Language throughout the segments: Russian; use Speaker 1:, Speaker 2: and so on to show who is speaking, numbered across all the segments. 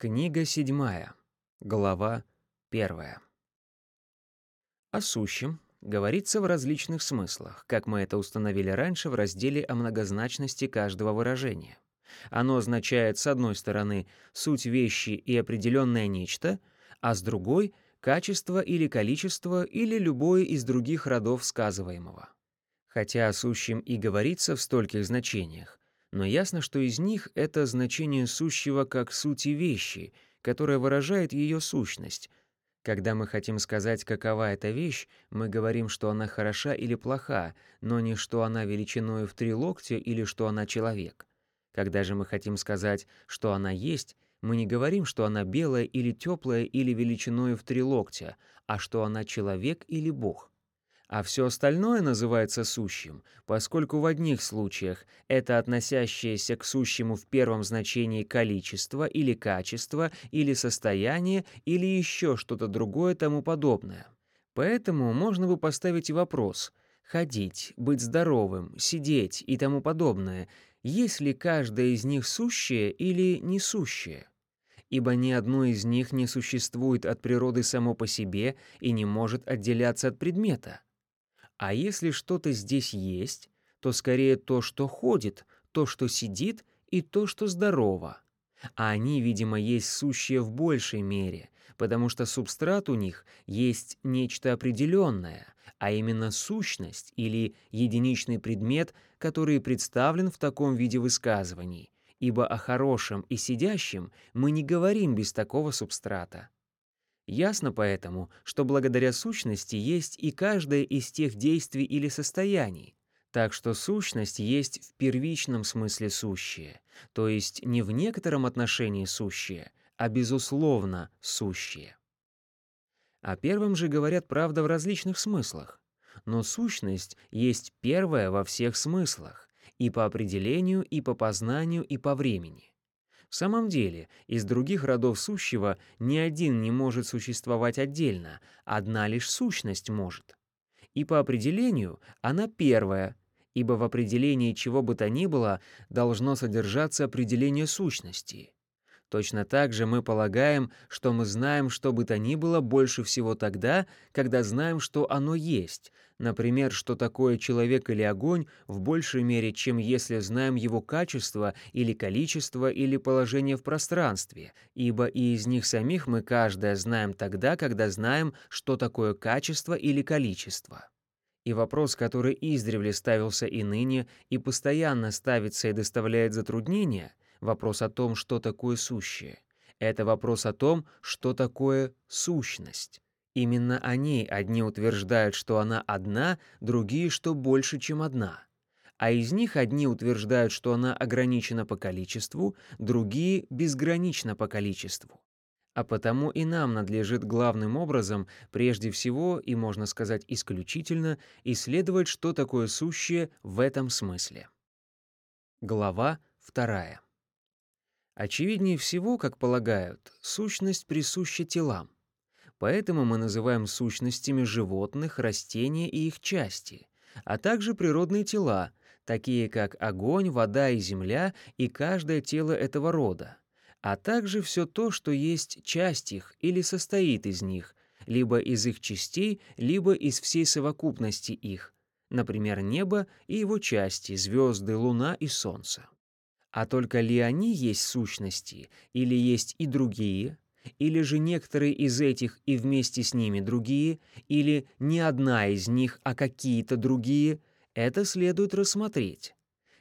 Speaker 1: Книга седьмая, глава первая. О сущем говорится в различных смыслах, как мы это установили раньше в разделе о многозначности каждого выражения. Оно означает, с одной стороны, суть вещи и определенное нечто, а с другой — качество или количество или любое из других родов сказываемого. Хотя о сущем и говорится в стольких значениях, но ясно, что из них это значение сущего как сути вещи, которое выражает ее сущность. Когда мы хотим сказать, какова эта вещь, мы говорим, что она хороша или плоха, но не что она величиной в три локтя или что она человек. Когда же мы хотим сказать, что она есть, мы не говорим, что она белая или теплая или величиной в три локтя, а что она человек или Бог а все остальное называется сущим, поскольку в одних случаях это относящееся к сущему в первом значении количество или качество или состояние или еще что-то другое тому подобное. Поэтому можно бы поставить вопрос «ходить», «быть здоровым», «сидеть» и тому подобное, есть ли каждое из них сущее или несущее? ибо ни одно из них не существует от природы само по себе и не может отделяться от предмета. А если что-то здесь есть, то скорее то, что ходит, то, что сидит, и то, что здорово. А они, видимо, есть сущие в большей мере, потому что субстрат у них есть нечто определенное, а именно сущность или единичный предмет, который представлен в таком виде высказываний, ибо о хорошем и сидящем мы не говорим без такого субстрата. Ясно поэтому, что благодаря сущности есть и каждое из тех действий или состояний, так что сущность есть в первичном смысле сущее, то есть не в некотором отношении сущее, а безусловно сущее. О первом же говорят правда в различных смыслах, но сущность есть первая во всех смыслах, и по определению, и по познанию, и по времени. В самом деле, из других родов сущего ни один не может существовать отдельно, одна лишь сущность может. И по определению она первая, ибо в определении чего бы то ни было должно содержаться определение сущности. Точно так же мы полагаем, что мы знаем что бы то ни было больше всего тогда, когда знаем, что оно есть, например, что такое человек или огонь в большей мере, чем если знаем его качество или количество или положение в пространстве, ибо и из них самих мы каждое знаем тогда, когда знаем, что такое качество или количество. И вопрос, который издревле ставился и ныне, и постоянно ставится и доставляет затруднения — вопрос о том, что такое сущее. Это вопрос о том, что такое сущность. Именно о ней одни утверждают, что она одна, другие, что больше, чем одна. А из них одни утверждают, что она ограничена по количеству, другие — безгранична по количеству. А потому и нам надлежит главным образом, прежде всего и, можно сказать, исключительно, исследовать, что такое сущее в этом смысле. Глава вторая. Очевиднее всего, как полагают, сущность присуща телам. Поэтому мы называем сущностями животных, растения и их части, а также природные тела, такие как огонь, вода и земля и каждое тело этого рода, а также все то, что есть часть их или состоит из них, либо из их частей, либо из всей совокупности их, например, небо и его части, звезды, луна и солнце. А только ли они есть сущности, или есть и другие, или же некоторые из этих и вместе с ними другие, или не одна из них, а какие-то другие, это следует рассмотреть.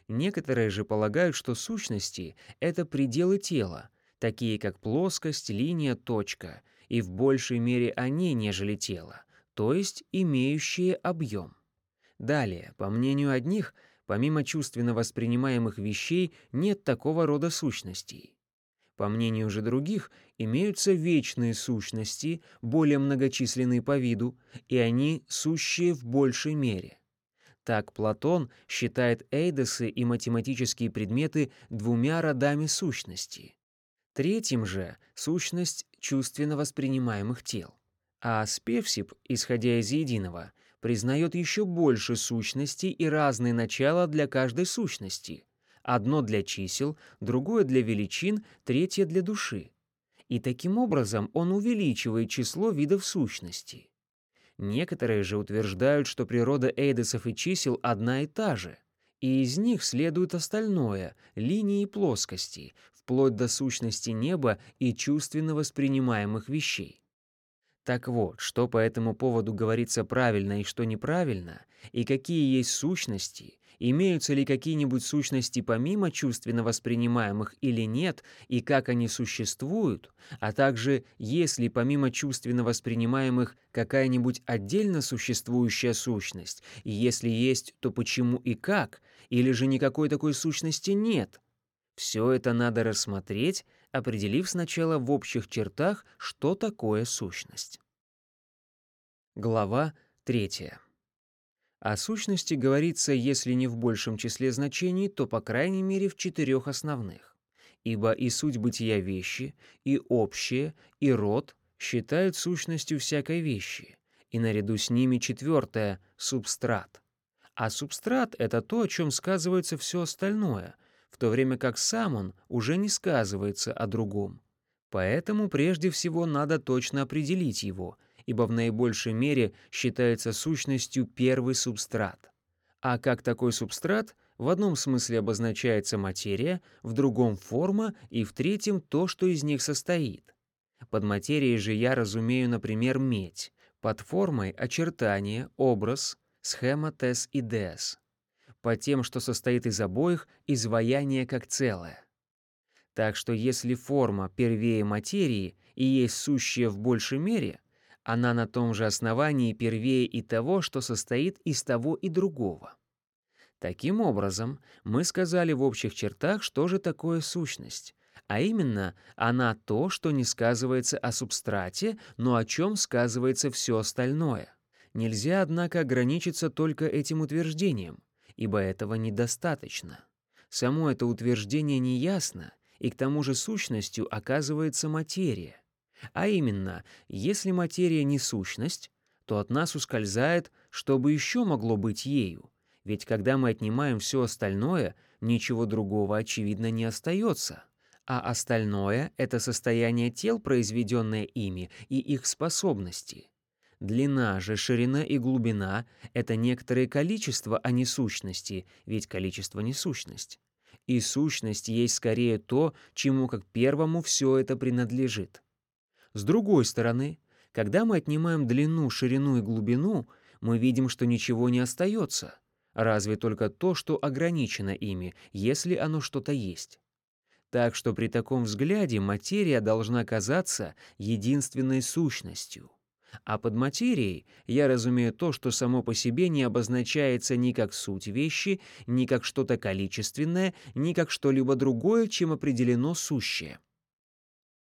Speaker 1: Некоторые же полагают, что сущности — это пределы тела, такие как плоскость, линия, точка, и в большей мере они, нежели тело, то есть имеющие объем. Далее, по мнению одних — Помимо чувственно воспринимаемых вещей нет такого рода сущностей. По мнению же других, имеются вечные сущности, более многочисленные по виду, и они сущие в большей мере. Так Платон считает эйдосы и математические предметы двумя родами сущности. Третьим же — сущность чувственно воспринимаемых тел. А Спевсип, исходя из единого, признает еще больше сущностей и разные начала для каждой сущности. Одно для чисел, другое для величин, третье для души. И таким образом он увеличивает число видов сущности. Некоторые же утверждают, что природа эйдесов и чисел одна и та же, и из них следует остальное — линии и плоскости, вплоть до сущности неба и чувственно воспринимаемых вещей. Так вот, что по этому поводу говорится правильно и что неправильно, и какие есть сущности, имеются ли какие-нибудь сущности помимо чувственно воспринимаемых или нет, и как они существуют, а также есть ли помимо чувственно воспринимаемых какая-нибудь отдельно существующая сущность, и если есть, то почему и как, или же никакой такой сущности нет. Все это надо рассмотреть, определив сначала в общих чертах, что такое сущность. Глава 3. О сущности говорится, если не в большем числе значений, то по крайней мере в четырех основных. Ибо и суть бытия вещи, и общее, и род считают сущностью всякой вещи, и наряду с ними четвертое — субстрат. А субстрат — это то, о чем сказывается все остальное, то время как сам он уже не сказывается о другом. Поэтому прежде всего надо точно определить его — ибо в наибольшей мере считается сущностью первый субстрат. А как такой субстрат в одном смысле обозначается материя, в другом — форма и в третьем — то, что из них состоит. Под материей же я разумею, например, медь, под формой — очертание, образ, схема тес и дес, под тем, что состоит из обоих, изваяние как целое. Так что если форма первее материи и есть сущее в большей мере, она на том же основании первее и того, что состоит из того и другого. Таким образом, мы сказали в общих чертах, что же такое сущность, а именно она то, что не сказывается о субстрате, но о чем сказывается все остальное. Нельзя, однако, ограничиться только этим утверждением, ибо этого недостаточно. Само это утверждение неясно, и к тому же сущностью оказывается материя. А именно, если материя не сущность, то от нас ускользает, что бы еще могло быть ею, ведь когда мы отнимаем все остальное, ничего другого, очевидно, не остается. А остальное — это состояние тел, произведенное ими, и их способности. Длина же, ширина и глубина — это некоторое количество, а не сущности, ведь количество не сущность. И сущность есть скорее то, чему как первому все это принадлежит. С другой стороны, когда мы отнимаем длину, ширину и глубину, мы видим, что ничего не остается, разве только то, что ограничено ими, если оно что-то есть. Так что при таком взгляде материя должна казаться единственной сущностью. А под материей я разумею то, что само по себе не обозначается ни как суть вещи, ни как что-то количественное, ни как что-либо другое, чем определено сущее.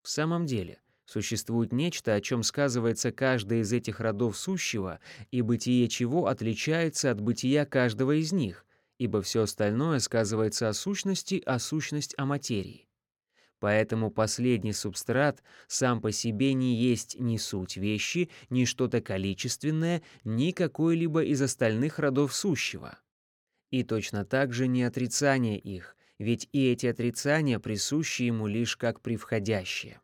Speaker 1: В самом деле, Существует нечто, о чем сказывается каждый из этих родов сущего, и бытие чего отличается от бытия каждого из них, ибо все остальное сказывается о сущности, а сущность о материи. Поэтому последний субстрат сам по себе не есть ни суть вещи, ни что-то количественное, ни какой-либо из остальных родов сущего. И точно так же не отрицание их, ведь и эти отрицания присущи ему лишь как превходящие.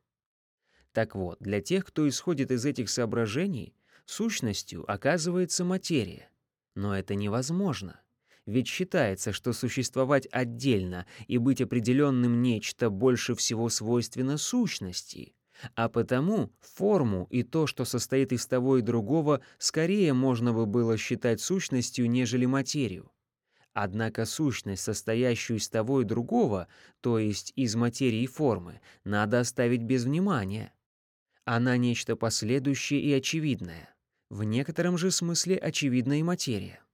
Speaker 1: Так вот, для тех, кто исходит из этих соображений, сущностью оказывается материя. Но это невозможно. Ведь считается, что существовать отдельно и быть определенным нечто больше всего свойственно сущности, а потому форму и то, что состоит из того и другого, скорее можно бы было считать сущностью, нежели материю. Однако сущность, состоящую из того и другого, то есть из материи и формы, надо оставить без внимания. Она нечто последующее и очевидное. В некотором же смысле очевидна и материя.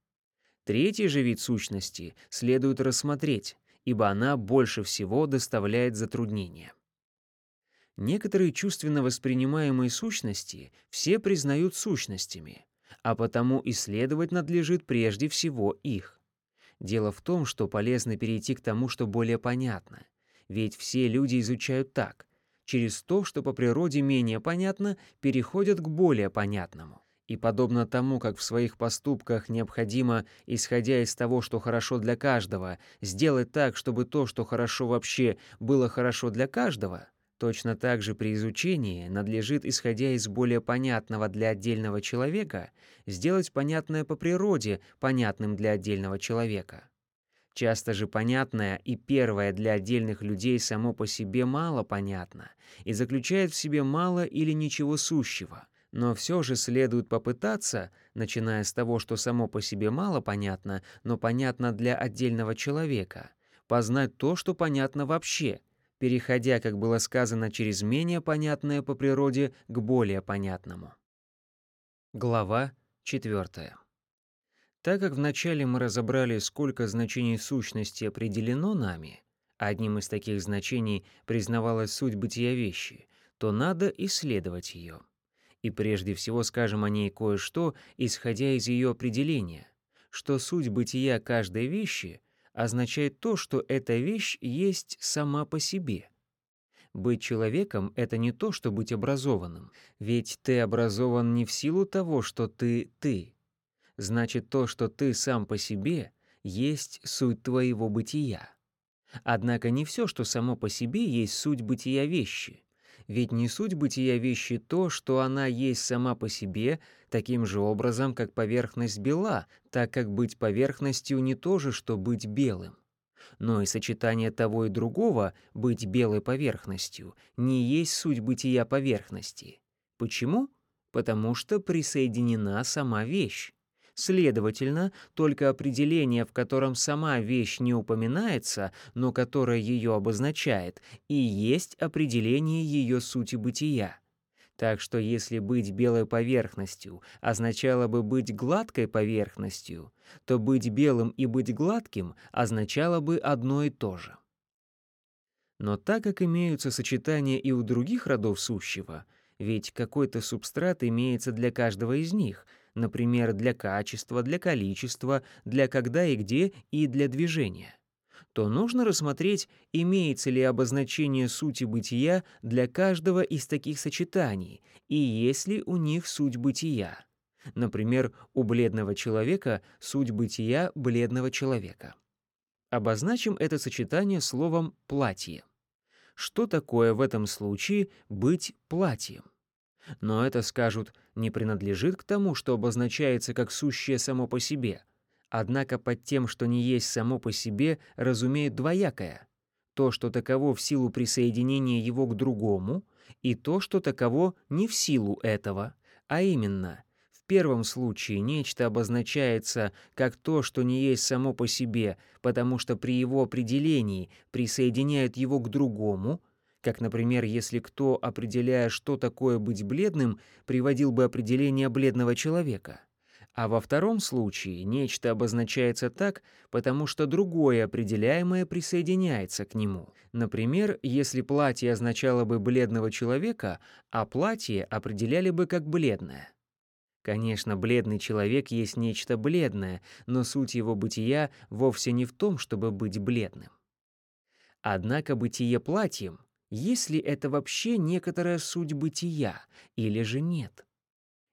Speaker 1: Третий же вид сущности следует рассмотреть, ибо она больше всего доставляет затруднения. Некоторые чувственно воспринимаемые сущности все признают сущностями, а потому исследовать надлежит прежде всего их. Дело в том, что полезно перейти к тому, что более понятно, ведь все люди изучают так, через то, что по природе менее понятно, переходят к более понятному. И подобно тому, как в своих поступках необходимо, исходя из того, что хорошо для каждого, сделать так, чтобы то, что хорошо вообще, было хорошо для каждого, Точно так же при изучении надлежит, исходя из более понятного для отдельного человека, сделать понятное по природе понятным для отдельного человека. Часто же понятное и первое для отдельных людей само по себе мало понятно и заключает в себе мало или ничего сущего. Но все же следует попытаться, начиная с того, что само по себе мало понятно, но понятно для отдельного человека, познать то, что понятно вообще — переходя, как было сказано, через менее понятное по природе к более понятному. Глава 4. Так как вначале мы разобрали, сколько значений сущности определено нами, а одним из таких значений признавалась суть бытия вещи, то надо исследовать ее. И прежде всего скажем о ней кое-что, исходя из ее определения, что суть бытия каждой вещи — означает то, что эта вещь есть сама по себе. Быть человеком — это не то, что быть образованным, ведь ты образован не в силу того, что ты — ты. Значит, то, что ты сам по себе, есть суть твоего бытия. Однако не все, что само по себе, есть суть бытия вещи. Ведь не суть бытия вещи то, что она есть сама по себе, таким же образом, как поверхность бела, так как быть поверхностью не то же, что быть белым. Но и сочетание того и другого, быть белой поверхностью, не есть суть бытия поверхности. Почему? Потому что присоединена сама вещь. Следовательно, только определение, в котором сама вещь не упоминается, но которое ее обозначает, и есть определение ее сути бытия. Так что если быть белой поверхностью означало бы быть гладкой поверхностью, то быть белым и быть гладким означало бы одно и то же. Но так как имеются сочетания и у других родов сущего, ведь какой-то субстрат имеется для каждого из них — например, для качества, для количества, для когда и где и для движения, то нужно рассмотреть, имеется ли обозначение сути бытия для каждого из таких сочетаний и есть ли у них суть бытия. Например, у бледного человека суть бытия бледного человека. Обозначим это сочетание словом «платье». Что такое в этом случае быть платьем? Но это, скажут, не принадлежит к тому, что обозначается как сущее само по себе. Однако под тем, что не есть само по себе, разумеют двоякое. То, что таково в силу присоединения его к другому, и то, что таково не в силу этого, а именно — в первом случае нечто обозначается как то, что не есть само по себе, потому что при его определении присоединяют его к другому, как, например, если кто, определяя, что такое быть бледным, приводил бы определение бледного человека. А во втором случае нечто обозначается так, потому что другое определяемое присоединяется к нему. Например, если платье означало бы бледного человека, а платье определяли бы как бледное. Конечно, бледный человек есть нечто бледное, но суть его бытия вовсе не в том, чтобы быть бледным. Однако бытие платьем — есть ли это вообще некоторая суть бытия или же нет?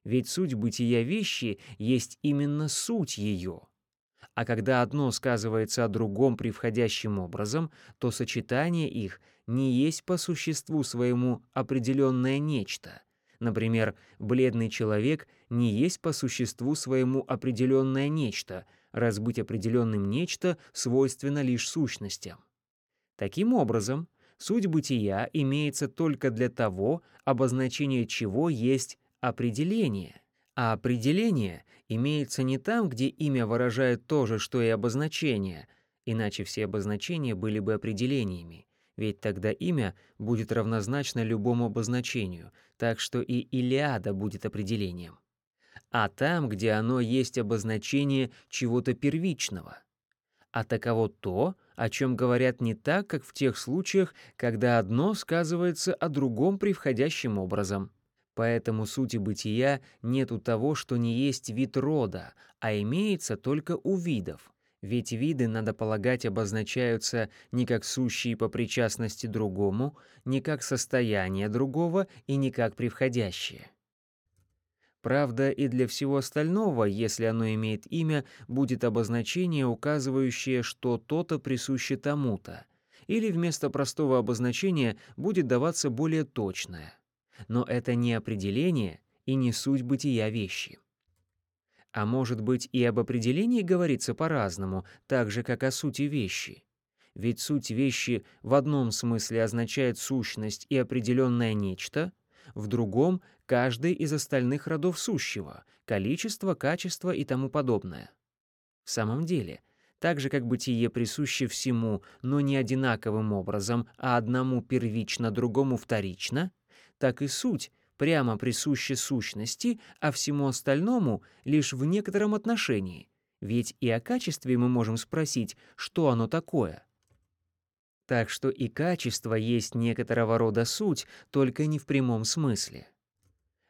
Speaker 1: Ведь суть бытия вещи есть именно суть ее. А когда одно сказывается о другом превходящим образом, то сочетание их не есть по существу своему определенное нечто. Например, бледный человек не есть по существу своему определенное нечто, раз быть определенным нечто свойственно лишь сущностям. Таким образом, Суть бытия имеется только для того, обозначение чего есть определение. А определение имеется не там, где имя выражает то же, что и обозначение, иначе все обозначения были бы определениями, ведь тогда имя будет равнозначно любому обозначению, так что и Илиада будет определением. А там, где оно есть обозначение чего-то первичного. А таково то, о чем говорят не так, как в тех случаях, когда одно сказывается о другом превходящим образом. Поэтому сути бытия нет у того, что не есть вид рода, а имеется только у видов. Ведь виды, надо полагать, обозначаются не как сущие по причастности другому, не как состояние другого и не как превходящее. Правда, и для всего остального, если оно имеет имя, будет обозначение, указывающее, что то-то присуще тому-то. или вместо простого обозначения будет даваться более точное. Но это не определение и не суть бытия вещи. А может быть и об определении говорится по-разному, так же, как о сути вещи. Ведь суть вещи в одном смысле означает сущность и определенное нечто, в другом — каждый из остальных родов сущего, количество, качество и тому подобное. В самом деле, так же как бытие присуще всему, но не одинаковым образом, а одному первично, другому вторично, так и суть прямо присуща сущности, а всему остальному лишь в некотором отношении. Ведь и о качестве мы можем спросить, что оно такое. Так что и качество есть некоторого рода суть, только не в прямом смысле.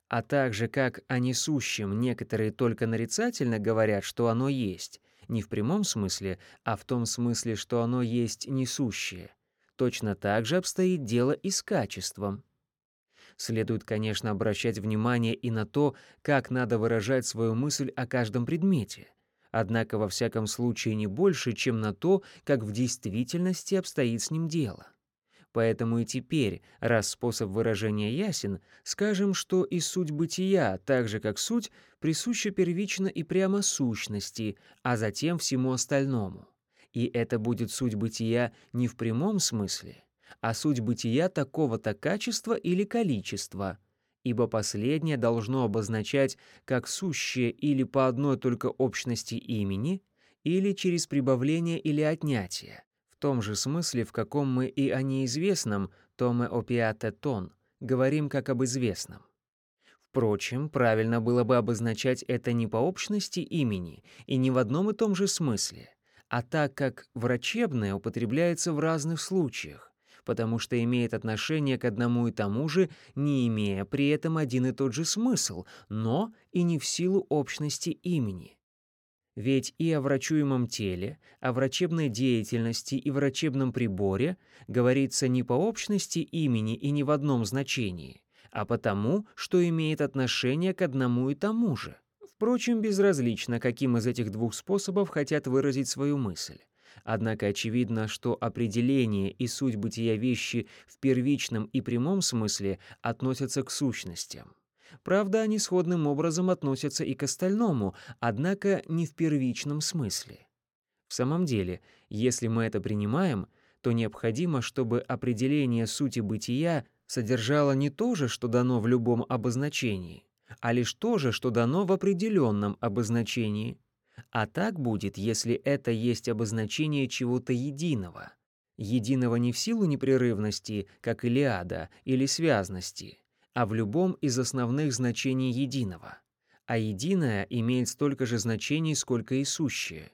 Speaker 1: А также как о несущем некоторые только нарицательно говорят, что оно есть, не в прямом смысле, а в том смысле, что оно есть несущее. Точно так же обстоит дело и с качеством. Следует, конечно, обращать внимание и на то, как надо выражать свою мысль о каждом предмете. Однако во всяком случае не больше, чем на то, как в действительности обстоит с ним дело. Поэтому и теперь, раз способ выражения ясен, скажем, что и суть бытия, так же как суть, присуща первично и прямо сущности, а затем всему остальному. И это будет суть бытия не в прямом смысле, а суть бытия такого-то качества или количества, ибо последнее должно обозначать как сущее или по одной только общности имени, или через прибавление или отнятие, том же смысле, в каком мы и о неизвестном, томе опиате тон, говорим как об известном. Впрочем, правильно было бы обозначать это не по общности имени и не в одном и том же смысле, а так как врачебное употребляется в разных случаях, потому что имеет отношение к одному и тому же, не имея при этом один и тот же смысл, но и не в силу общности имени. Ведь и о врачуемом теле, о врачебной деятельности и врачебном приборе говорится не по общности имени и не в одном значении, а потому, что имеет отношение к одному и тому же. Впрочем, безразлично, каким из этих двух способов хотят выразить свою мысль. Однако очевидно, что определение и суть бытия вещи в первичном и прямом смысле относятся к сущностям. Правда, они сходным образом относятся и к остальному, однако не в первичном смысле. В самом деле, если мы это принимаем, то необходимо, чтобы определение сути бытия содержало не то же, что дано в любом обозначении, а лишь то же, что дано в определенном обозначении – а так будет, если это есть обозначение чего-то единого. Единого не в силу непрерывности, как Илиада, или связности, а в любом из основных значений единого. А единое имеет столько же значений, сколько и сущее.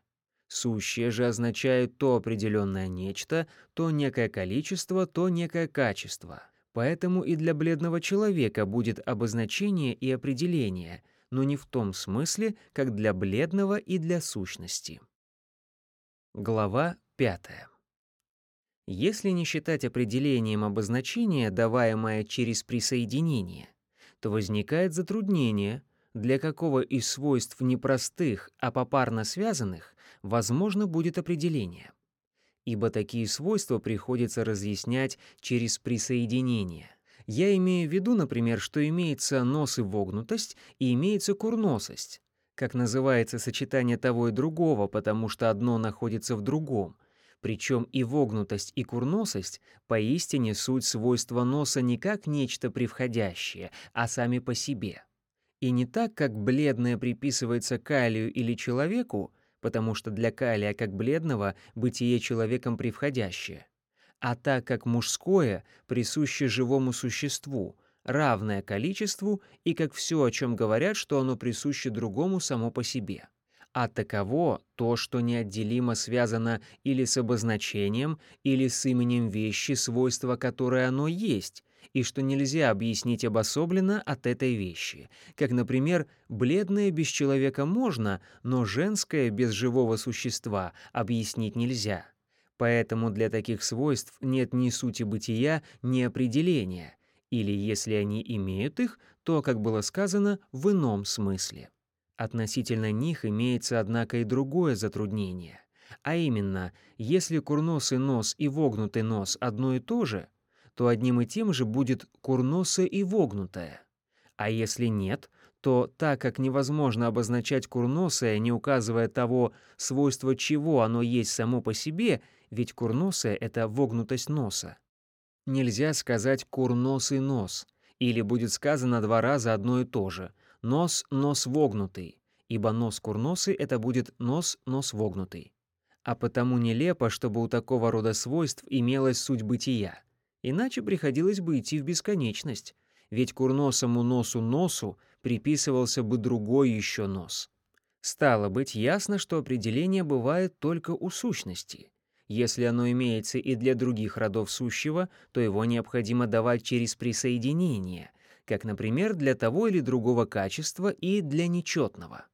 Speaker 1: Сущее же означает то определенное нечто, то некое количество, то некое качество. Поэтому и для бледного человека будет обозначение и определение – но не в том смысле, как для бледного и для сущности. Глава 5. Если не считать определением обозначения, даваемое через присоединение, то возникает затруднение, для какого из свойств непростых, а попарно связанных возможно будет определение. Ибо такие свойства приходится разъяснять через присоединение. Я имею в виду, например, что имеется нос и вогнутость и имеется курносость, как называется сочетание того и другого, потому что одно находится в другом. Причем и вогнутость, и курносость поистине суть свойства носа не как нечто превходящее, а сами по себе. И не так, как бледное приписывается калию или человеку, потому что для калия как бледного бытие человеком превходящее а так как мужское присуще живому существу, равное количеству, и как все, о чем говорят, что оно присуще другому само по себе. А таково то, что неотделимо связано или с обозначением, или с именем вещи, свойства которой оно есть, и что нельзя объяснить обособленно от этой вещи. Как, например, бледное без человека можно, но женское без живого существа объяснить нельзя. Поэтому для таких свойств нет ни сути бытия, ни определения, или если они имеют их, то, как было сказано, в ином смысле. Относительно них имеется, однако, и другое затруднение, А именно, если курносый нос и вогнутый нос одно и то же, то одним и тем же будет курносое и вогнутое. А если нет, то так как невозможно обозначать курносое, не указывая того, свойства чего оно есть само по себе, ведь курносое — это вогнутость носа. Нельзя сказать «курносый нос», или будет сказано два раза одно и то же — «нос, нос вогнутый», ибо нос курносый — это будет нос, нос вогнутый. А потому нелепо, чтобы у такого рода свойств имелась суть бытия. Иначе приходилось бы идти в бесконечность, ведь курносому носу носу приписывался бы другой еще нос. Стало быть, ясно, что определение бывает только у сущности. Если оно имеется и для других родов сущего, то его необходимо давать через присоединение, как, например, для того или другого качества и для нечетного.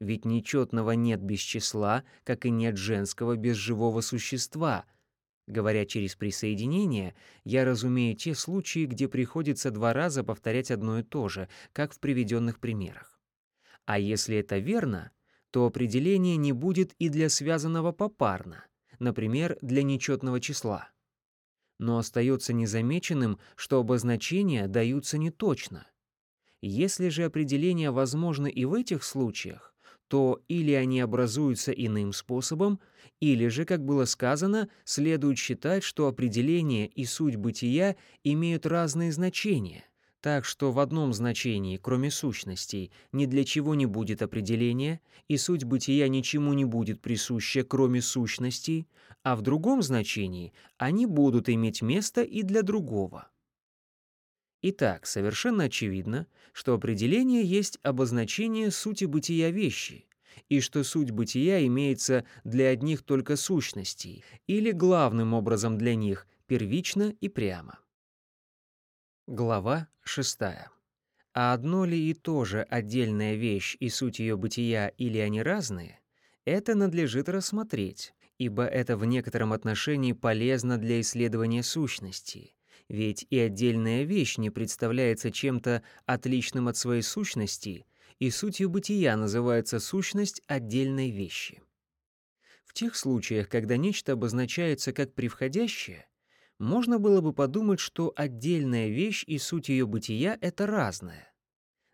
Speaker 1: Ведь нечетного нет без числа, как и нет женского без живого существа. Говоря через присоединение, я разумею те случаи, где приходится два раза повторять одно и то же, как в приведенных примерах. А если это верно, то определение не будет и для связанного попарно, например, для нечетного числа. Но остается незамеченным, что обозначения даются неточно. Если же определение возможно и в этих случаях, то или они образуются иным способом, или же, как было сказано, следует считать, что определение и суть бытия имеют разные значения, так что в одном значении, кроме сущностей, ни для чего не будет определения, и суть бытия ничему не будет присуща, кроме сущностей, а в другом значении они будут иметь место и для другого. Итак, совершенно очевидно, что определение есть обозначение сути бытия вещи, и что суть бытия имеется для одних только сущностей, или главным образом для них, первично и прямо. Глава 6. А одно ли и то же отдельная вещь и суть ее бытия или они разные, это надлежит рассмотреть, ибо это в некотором отношении полезно для исследования сущности, ведь и отдельная вещь не представляется чем-то отличным от своей сущности, и сутью бытия называется сущность отдельной вещи. В тех случаях, когда нечто обозначается как превходящее, можно было бы подумать, что отдельная вещь и суть ее бытия — это разное.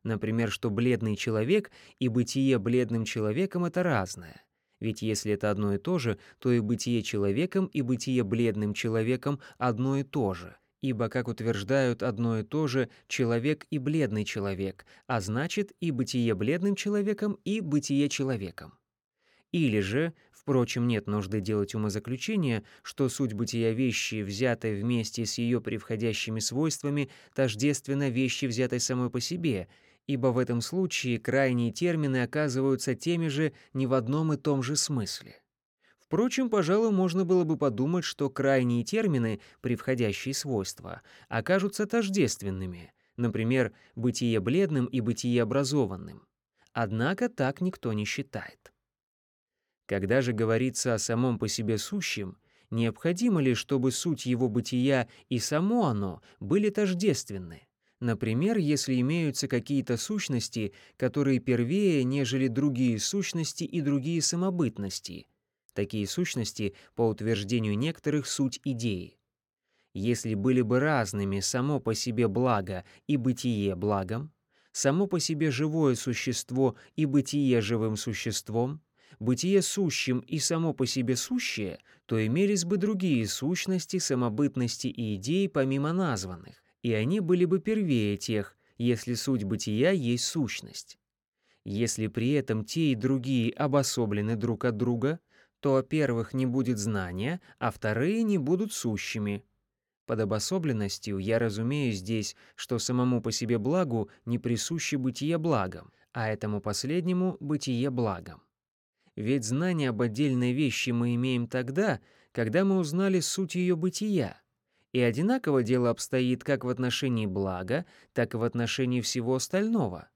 Speaker 1: Например, что бледный человек и бытие бледным человеком — это разное. Ведь если это одно и то же, то и бытие человеком, и бытие бледным человеком одно и то же, ибо, как утверждают одно и то же, человек и бледный человек, а значит и бытие бледным человеком, и бытие человеком. Или же, впрочем, нет нужды делать умозаключение, что суть бытия вещи, взятой вместе с ее превходящими свойствами, тождественна вещи, взятой самой по себе, ибо в этом случае крайние термины оказываются теми же не в одном и том же смысле. Впрочем, пожалуй, можно было бы подумать, что крайние термины, превходящие свойства, окажутся тождественными, например, бытие бледным и бытие образованным. Однако так никто не считает. Когда же говорится о самом по себе сущем, необходимо ли, чтобы суть его бытия и само оно были тождественны? Например, если имеются какие-то сущности, которые первее, нежели другие сущности и другие самобытности — Такие сущности, по утверждению некоторых, суть идеи. Если были бы разными само по себе благо и бытие благом, само по себе живое существо и бытие живым существом, бытие сущим и само по себе сущее, то имелись бы другие сущности, самобытности и идеи помимо названных, и они были бы первее тех, если суть бытия есть сущность. Если при этом те и другие обособлены друг от друга — то, первых, не будет знания, а вторые не будут сущими. Под обособленностью я разумею здесь, что самому по себе благу не присуще бытие благом, а этому последнему — бытие благом. Ведь знание об отдельной вещи мы имеем тогда, когда мы узнали суть ее бытия. И одинаково дело обстоит как в отношении блага, так и в отношении всего остального.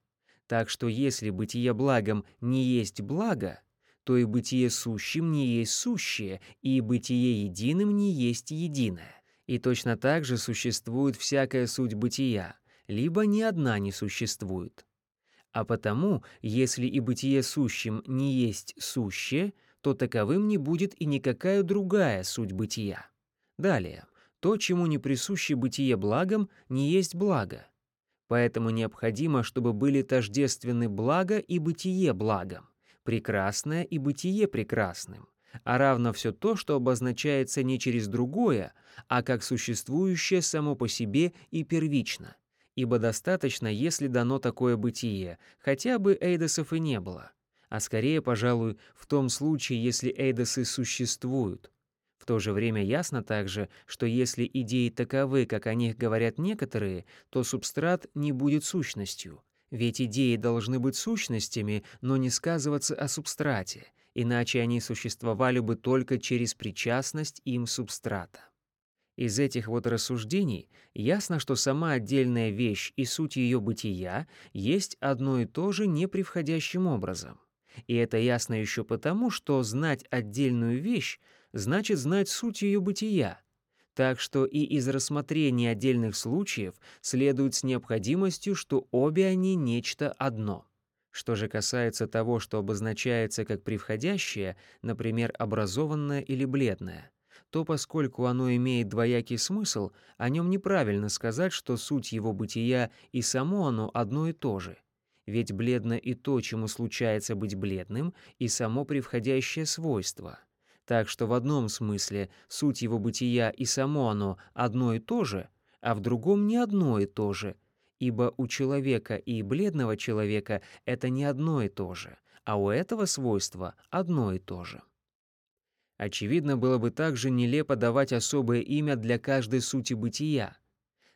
Speaker 1: Так что если бытие благом не есть благо — то и бытие сущим не есть сущее, и бытие единым не есть единое. И точно так же существует всякая суть бытия, либо ни одна не существует. А потому, если и бытие сущим не есть сущее, то таковым не будет и никакая другая суть бытия. Далее, то, чему не присуще бытие благом, не есть благо. Поэтому необходимо, чтобы были тождественны благо и бытие благом, прекрасное и бытие прекрасным, а равно все то, что обозначается не через другое, а как существующее само по себе и первично. Ибо достаточно, если дано такое бытие, хотя бы эйдосов и не было. А скорее, пожалуй, в том случае, если эйдосы существуют. В то же время ясно также, что если идеи таковы, как о них говорят некоторые, то субстрат не будет сущностью. Ведь идеи должны быть сущностями, но не сказываться о субстрате, иначе они существовали бы только через причастность им субстрата. Из этих вот рассуждений ясно, что сама отдельная вещь и суть ее бытия есть одно и то же непревходящим образом. И это ясно еще потому, что знать отдельную вещь значит знать суть ее бытия. Так что и из рассмотрения отдельных случаев следует с необходимостью, что обе они нечто одно. Что же касается того, что обозначается как превходящее, например, образованное или бледное, то поскольку оно имеет двоякий смысл, о нем неправильно сказать, что суть его бытия и само оно одно и то же. Ведь бледно и то, чему случается быть бледным, и само превходящее свойство. Так что в одном смысле суть его бытия и само оно одно и то же, а в другом не одно и то же — ибо у человека и бледного человека это не одно и то же, а у этого свойства одно и то же. Очевидно, было бы также нелепо давать особое имя для каждой сути бытия.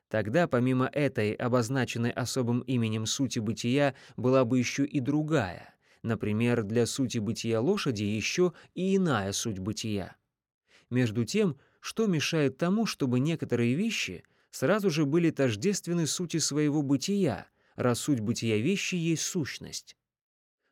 Speaker 1: Тогда, помимо этой, обозначенной особым именем сути бытия, была бы еще и другая. Например, для сути бытия лошади еще и иная суть бытия. Между тем, что мешает тому, чтобы некоторые вещи сразу же были тождественны сути своего бытия, раз суть бытия вещи есть сущность.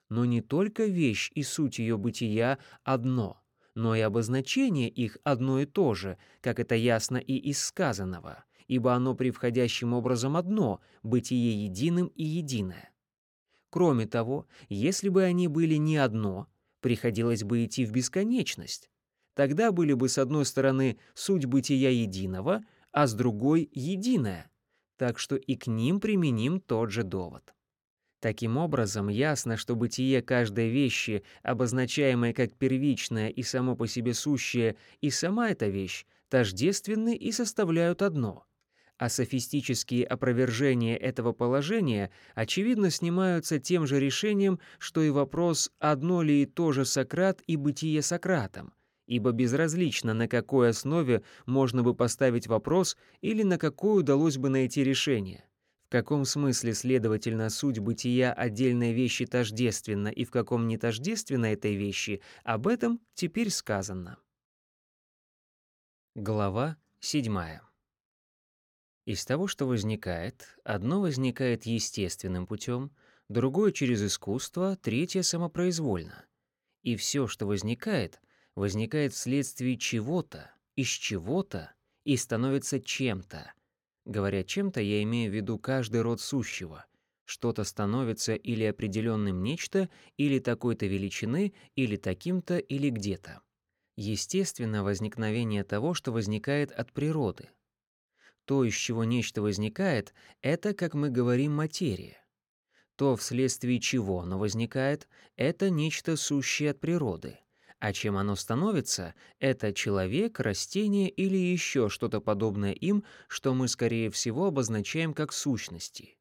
Speaker 1: Но не только вещь и суть ее бытия одно, но и обозначение их одно и то же, как это ясно и из сказанного, ибо оно превходящим образом одно, бытие единым и единое. Кроме того, если бы они были не одно, приходилось бы идти в бесконечность. Тогда были бы, с одной стороны, суть бытия единого — а с другой — единое, так что и к ним применим тот же довод. Таким образом, ясно, что бытие каждой вещи, обозначаемое как первичное и само по себе сущее, и сама эта вещь, тождественны и составляют одно. А софистические опровержения этого положения, очевидно, снимаются тем же решением, что и вопрос, одно ли и то же Сократ и бытие Сократом, ибо безразлично, на какой основе можно бы поставить вопрос или на какой удалось бы найти решение. Каком смысле, следовательно, суть бытия отдельной вещи тождественна и в каком не тождественна этой вещи, об этом теперь сказано. Глава 7. Из того, что возникает, одно возникает естественным путем, другое через искусство, третье самопроизвольно. И все, что возникает — возникает вследствие чего-то, из чего-то и становится чем-то. Говоря чем-то, я имею в виду каждый род сущего. Что-то становится или определенным нечто, или такой-то величины, или таким-то, или где-то. Естественно, возникновение того, что возникает от природы. То, из чего нечто возникает, это, как мы говорим, материя. То, вследствие чего оно возникает, это нечто сущее от природы — а чем оно становится, это человек, растение или еще что-то подобное им, что мы, скорее всего, обозначаем как сущности.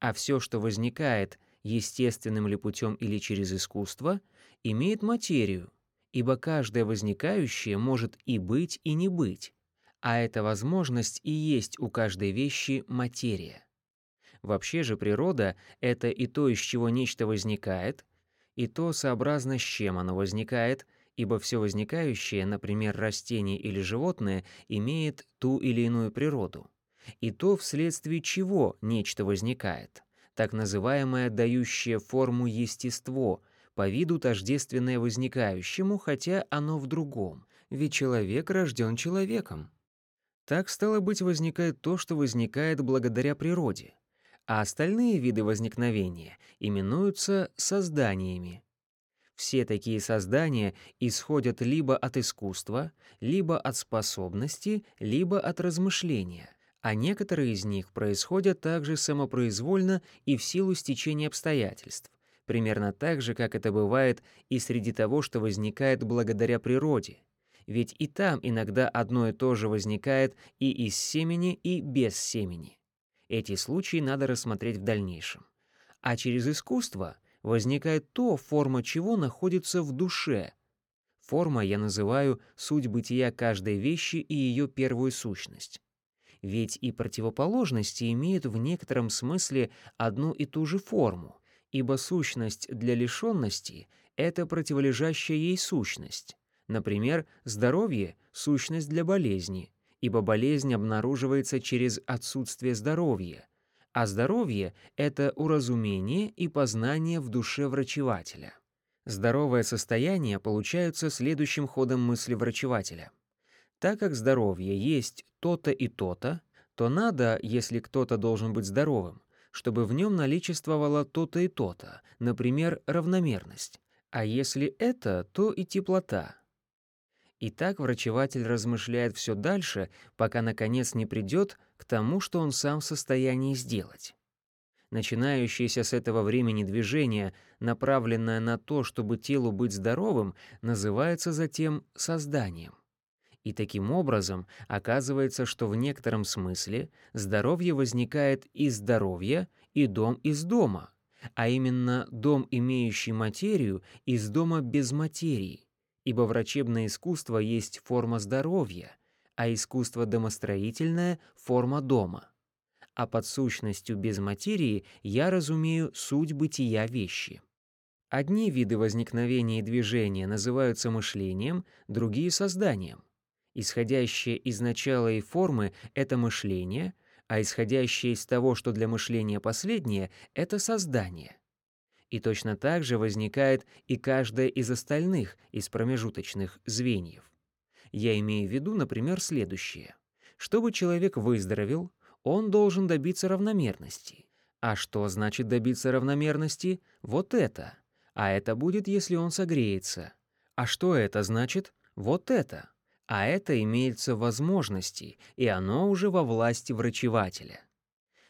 Speaker 1: А все, что возникает, естественным ли путем или через искусство, имеет материю, ибо каждое возникающее может и быть, и не быть, а эта возможность и есть у каждой вещи материя. Вообще же природа — это и то, из чего нечто возникает — и то сообразно с чем оно возникает, ибо все возникающее, например, растение или животное, имеет ту или иную природу, и то вследствие чего нечто возникает, так называемое дающее форму естество, по виду тождественное возникающему, хотя оно в другом, ведь человек рожден человеком. Так, стало быть, возникает то, что возникает благодаря природе — а остальные виды возникновения именуются созданиями. Все такие создания исходят либо от искусства, либо от способности, либо от размышления, а некоторые из них происходят также самопроизвольно и в силу стечения обстоятельств, примерно так же, как это бывает и среди того, что возникает благодаря природе. Ведь и там иногда одно и то же возникает и из семени, и без семени. Эти случаи надо рассмотреть в дальнейшем. А через искусство возникает то, форма чего находится в душе. Форма я называю суть бытия каждой вещи и ее первую сущность. Ведь и противоположности имеют в некотором смысле одну и ту же форму, ибо сущность для лишенности — это противолежащая ей сущность. Например, здоровье — сущность для болезни, ибо болезнь обнаруживается через отсутствие здоровья, а здоровье — это уразумение и познание в душе врачевателя. Здоровое состояние получается следующим ходом мысли врачевателя. Так как здоровье есть то-то и то-то, то надо, если кто-то должен быть здоровым, чтобы в нем наличествовало то-то и то-то, например, равномерность. А если это, то и теплота. И так врачеватель размышляет все дальше, пока наконец не придет к тому, что он сам в состоянии сделать. Начинающееся с этого времени движение, направленное на то, чтобы телу быть здоровым, называется затем созданием. И таким образом оказывается, что в некотором смысле здоровье возникает из здоровья и дом из дома, а именно дом, имеющий материю, из дома без материи, ибо врачебное искусство есть форма здоровья, а искусство домостроительное — форма дома. А под сущностью без материи я разумею суть бытия вещи. Одни виды возникновения и движения называются мышлением, другие — созданием. Исходящее из начала и формы — это мышление, а исходящее из того, что для мышления последнее — это создание. И точно так же возникает и каждое из остальных, из промежуточных звеньев. Я имею в виду, например, следующее. Чтобы человек выздоровел, он должен добиться равномерности. А что значит добиться равномерности? Вот это. А это будет, если он согреется. А что это значит? Вот это а это имеется возможности, и оно уже во власти врачевателя.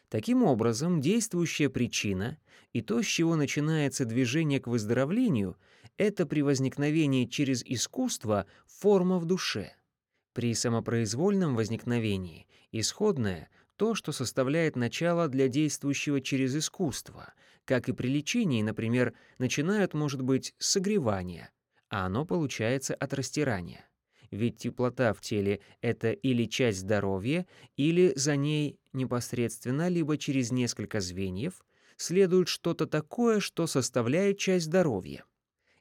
Speaker 1: Таким образом, действующая причина и то, с чего начинается движение к выздоровлению, это при возникновении через искусство форма в душе. При самопроизвольном возникновении исходное — то, что составляет начало для действующего через искусство, как и при лечении, например, начинают, может быть, с согревания, а оно получается от растирания ведь теплота в теле — это или часть здоровья, или за ней непосредственно, либо через несколько звеньев, следует что-то такое, что составляет часть здоровья.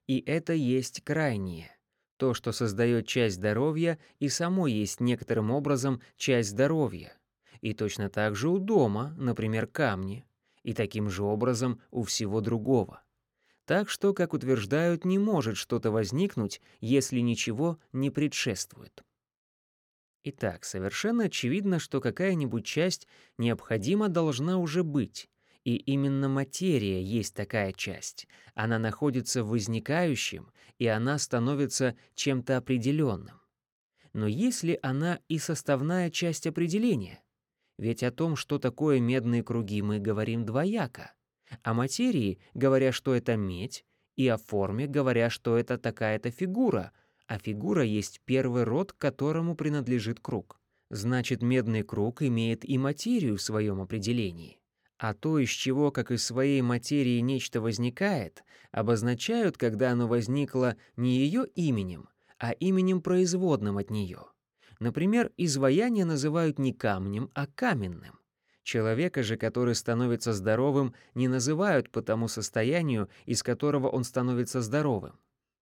Speaker 1: И это есть крайнее. То, что создает часть здоровья, и само есть некоторым образом часть здоровья. И точно так же у дома, например, камни, и таким же образом у всего другого. Так что, как утверждают, не может что-то возникнуть, если ничего не предшествует. Итак, совершенно очевидно, что какая-нибудь часть необходимо должна уже быть, и именно материя есть такая часть. Она находится в возникающем, и она становится чем-то определенным. Но если она и составная часть определения? Ведь о том, что такое медные круги, мы говорим двояко. О материи, говоря, что это медь, и о форме, говоря, что это такая-то фигура, а фигура есть первый род, к которому принадлежит круг. Значит, медный круг имеет и материю в своем определении. А то, из чего, как из своей материи, нечто возникает, обозначают, когда оно возникло не ее именем, а именем производным от нее. Например, изваяние называют не камнем, а каменным. Человека же, который становится здоровым, не называют по тому состоянию, из которого он становится здоровым.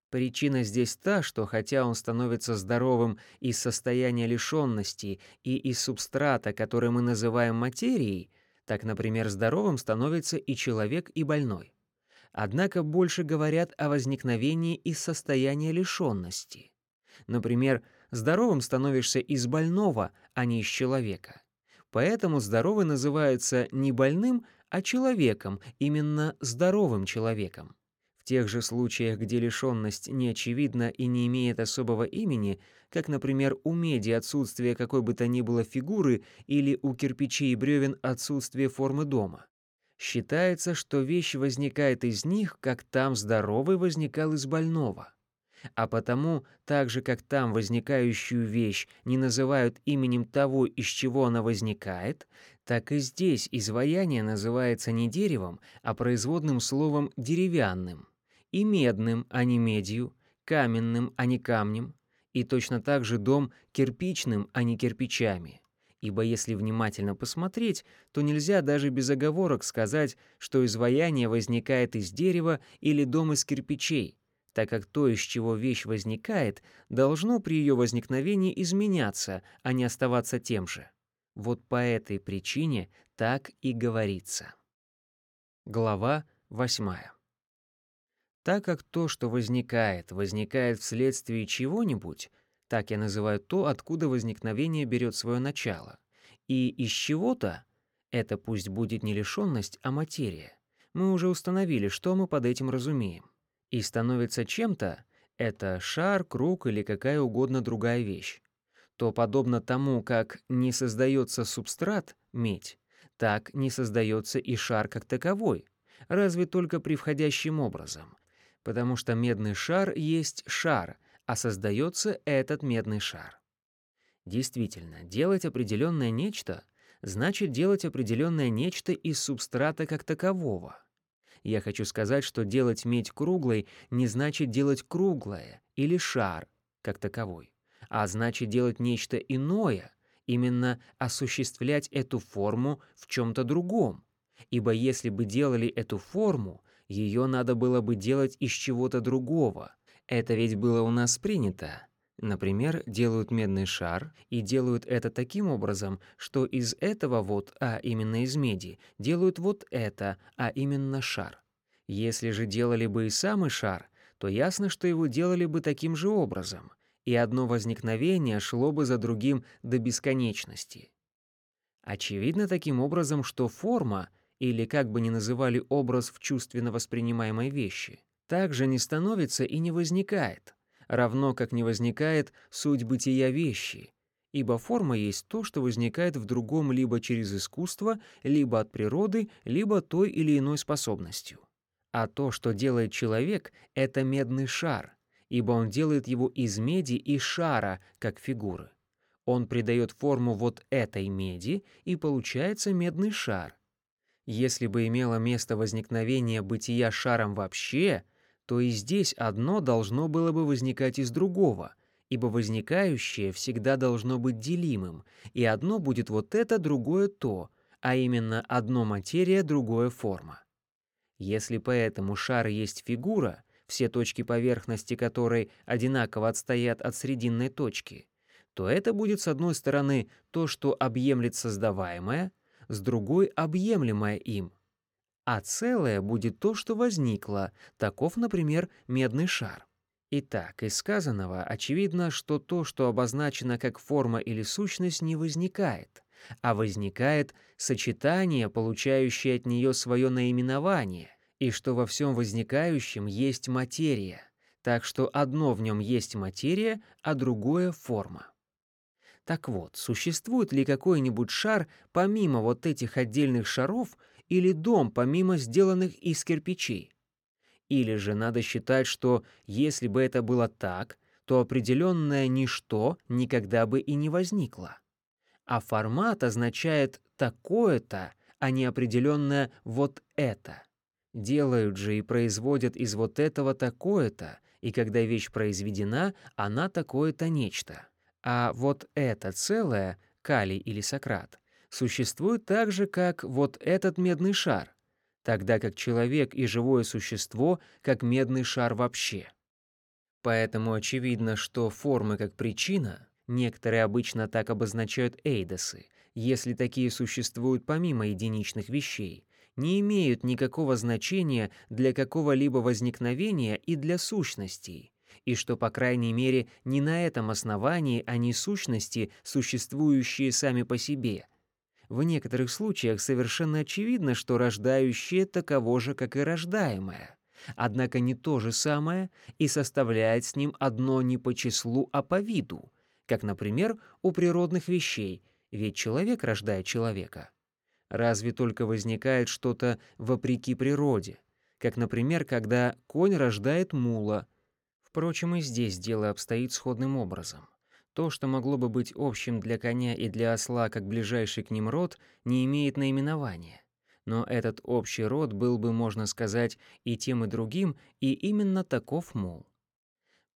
Speaker 1: Причина здесь та, что хотя он становится здоровым из состояния лишенности и из субстрата, который мы называем материей, так, например, здоровым становится и человек, и больной. Однако больше говорят о возникновении из состояния лишенности. Например, здоровым становишься из больного, а не из человека. Поэтому здоровый называется не больным, а человеком, именно здоровым человеком. В тех же случаях, где лишённость не очевидна и не имеет особого имени, как, например, у меди отсутствие какой бы то ни было фигуры или у кирпичей и бревен отсутствие формы дома. Считается, что вещь возникает из них, как там здоровый возникал из больного. А потому, так же как там возникающую вещь не называют именем того, из чего она возникает, так и здесь изваяние называется не деревом, а производным словом «деревянным», и медным, а не медью, каменным, а не камнем, и точно так же дом кирпичным, а не кирпичами. Ибо если внимательно посмотреть, то нельзя даже без оговорок сказать, что изваяние возникает из дерева или дом из кирпичей, так как то, из чего вещь возникает, должно при ее возникновении изменяться, а не оставаться тем же. Вот по этой причине так и говорится. Глава 8. Так как то, что возникает, возникает вследствие чего-нибудь, так я называю то, откуда возникновение берет свое начало. И из чего-то это пусть будет не лишенность, а материя. Мы уже установили, что мы под этим разумеем. И становится чем-то это шар, круг или какая угодно другая вещь. То подобно тому, как не создается субстрат, медь, так не создается и шар как таковой, разве только при входящим образом. Потому что медный шар есть шар, а создается этот медный шар. Действительно, делать определенное нечто значит делать определенное нечто из субстрата как такового. Я хочу сказать, что делать медь круглой не значит делать круглое или шар как таковой, а значит делать нечто иное, именно осуществлять эту форму в чем-то другом. Ибо если бы делали эту форму, ее надо было бы делать из чего-то другого. Это ведь было у нас принято. Например, делают медный шар и делают это таким образом, что из этого вот, а именно из меди, делают вот это, а именно шар. Если же делали бы и самый шар, то ясно, что его делали бы таким же образом, и одно возникновение шло бы за другим до бесконечности. Очевидно таким образом, что форма, или как бы ни называли образ в чувственно воспринимаемой вещи, также не становится и не возникает, равно как не возникает суть бытия вещи, ибо форма есть то, что возникает в другом либо через искусство, либо от природы, либо той или иной способностью. А то, что делает человек, это медный шар, ибо он делает его из меди и шара, как фигуры. Он придает форму вот этой меди, и получается медный шар. Если бы имело место возникновение бытия шаром вообще — то и здесь одно должно было бы возникать из другого, ибо возникающее всегда должно быть делимым, и одно будет вот это, другое то, а именно одно материя, другое форма. Если поэтому шар есть фигура, все точки поверхности которой одинаково отстоят от срединной точки, то это будет с одной стороны то, что объемлет создаваемое, с другой — объемлемое им — а целое будет то, что возникло, таков, например, медный шар. Итак, из сказанного очевидно, что то, что обозначено как форма или сущность, не возникает, а возникает сочетание, получающее от нее свое наименование, и что во всем возникающем есть материя, так что одно в нем есть материя, а другое — форма. Так вот, существует ли какой-нибудь шар помимо вот этих отдельных шаров — или дом, помимо сделанных из кирпичей. Или же надо считать, что если бы это было так, то определенное ничто никогда бы и не возникло. А формат означает такое-то, а не определенное вот это. Делают же и производят из вот этого такое-то, и когда вещь произведена, она такое-то нечто. А вот это целое, Калий или Сократ, существует так же, как вот этот медный шар, тогда как человек и живое существо как медный шар вообще. Поэтому очевидно, что формы как причина, некоторые обычно так обозначают эйдосы, если такие существуют помимо единичных вещей, не имеют никакого значения для какого-либо возникновения и для сущностей, и что, по крайней мере, не на этом основании они сущности, существующие сами по себе, в некоторых случаях совершенно очевидно, что рождающее таково же, как и рождаемое. однако не то же самое и составляет с ним одно не по числу, а по виду, как, например, у природных вещей, ведь человек рождает человека. Разве только возникает что-то вопреки природе, как, например, когда конь рождает мула. Впрочем, и здесь дело обстоит сходным образом. То, что могло бы быть общим для коня и для осла как ближайший к ним род, не имеет наименования. Но этот общий род был бы, можно сказать, и тем, и другим, и именно таков мул.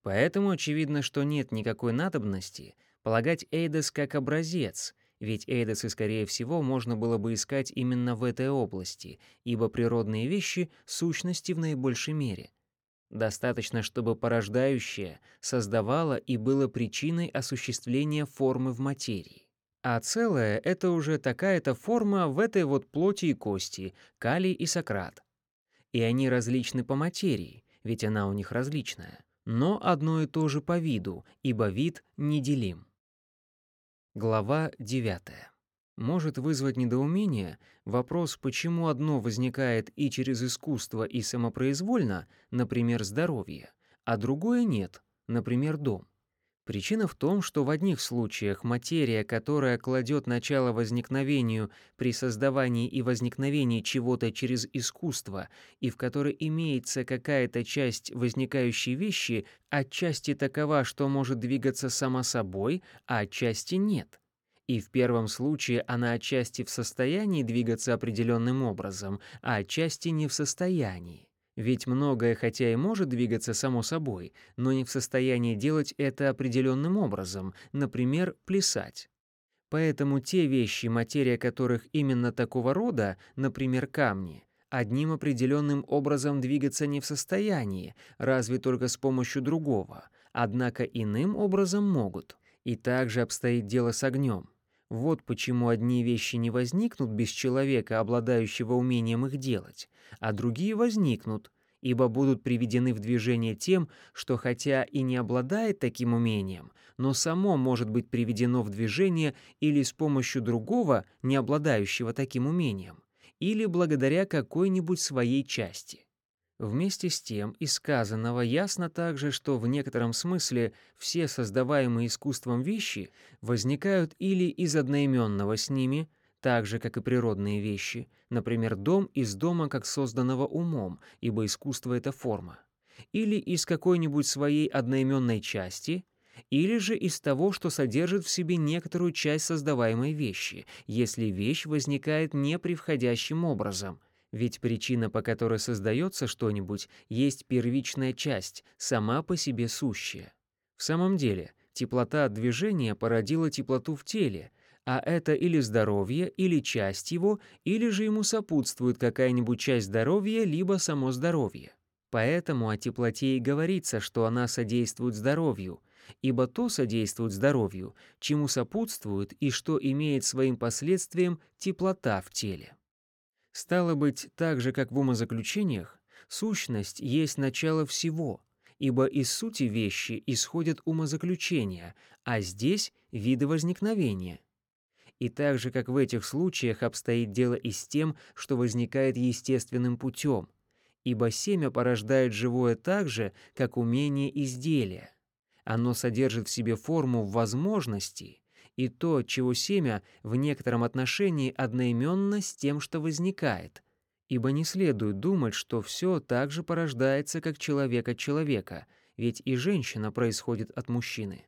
Speaker 1: Поэтому очевидно, что нет никакой надобности полагать Эйдес как образец, ведь Эйдесы, скорее всего, можно было бы искать именно в этой области, ибо природные вещи — сущности в наибольшей мере. Достаточно, чтобы порождающее создавало и было причиной осуществления формы в материи. А целое — это уже такая-то форма в этой вот плоти и кости, калий и сократ. И они различны по материи, ведь она у них различная, но одно и то же по виду, ибо вид неделим. Глава 9. Может вызвать недоумение вопрос, почему одно возникает и через искусство, и самопроизвольно, например, здоровье, а другое нет, например, дом. Причина в том, что в одних случаях материя, которая кладет начало возникновению при создавании и возникновении чего-то через искусство, и в которой имеется какая-то часть возникающей вещи, отчасти такова, что может двигаться сама собой, а отчасти нет. И в первом случае она отчасти в состоянии двигаться определенным образом, а отчасти не в состоянии. Ведь многое хотя и может двигаться само собой, но не в состоянии делать это определенным образом, например, плясать. Поэтому те вещи, материя которых именно такого рода, например, камни, одним определенным образом двигаться не в состоянии, разве только с помощью другого, однако иным образом могут. И также обстоит дело с огнем. Вот почему одни вещи не возникнут без человека, обладающего умением их делать, а другие возникнут, ибо будут приведены в движение тем, что хотя и не обладает таким умением, но само может быть приведено в движение или с помощью другого, не обладающего таким умением, или благодаря какой-нибудь своей части. Вместе с тем из сказанного ясно также, что в некотором смысле все создаваемые искусством вещи возникают или из одноименного с ними, так же, как и природные вещи, например, дом из дома как созданного умом, ибо искусство — это форма, или из какой-нибудь своей одноименной части, или же из того, что содержит в себе некоторую часть создаваемой вещи, если вещь возникает непревходящим образом — ведь причина, по которой создается что-нибудь, есть первичная часть, сама по себе сущая. В самом деле, теплота от движения породила теплоту в теле, а это или здоровье, или часть его, или же ему сопутствует какая-нибудь часть здоровья, либо само здоровье. Поэтому о теплоте и говорится, что она содействует здоровью, ибо то содействует здоровью, чему сопутствует и что имеет своим последствием теплота в теле. Стало быть, так же, как в умозаключениях, сущность есть начало всего, ибо из сути вещи исходят умозаключения, а здесь — виды возникновения. И так же, как в этих случаях обстоит дело и с тем, что возникает естественным путем, ибо семя порождает живое так же, как умение изделия. Оно содержит в себе форму возможностей, и то, чего семя в некотором отношении одноименно с тем, что возникает. Ибо не следует думать, что все так же порождается, как человек от человека, ведь и женщина происходит от мужчины.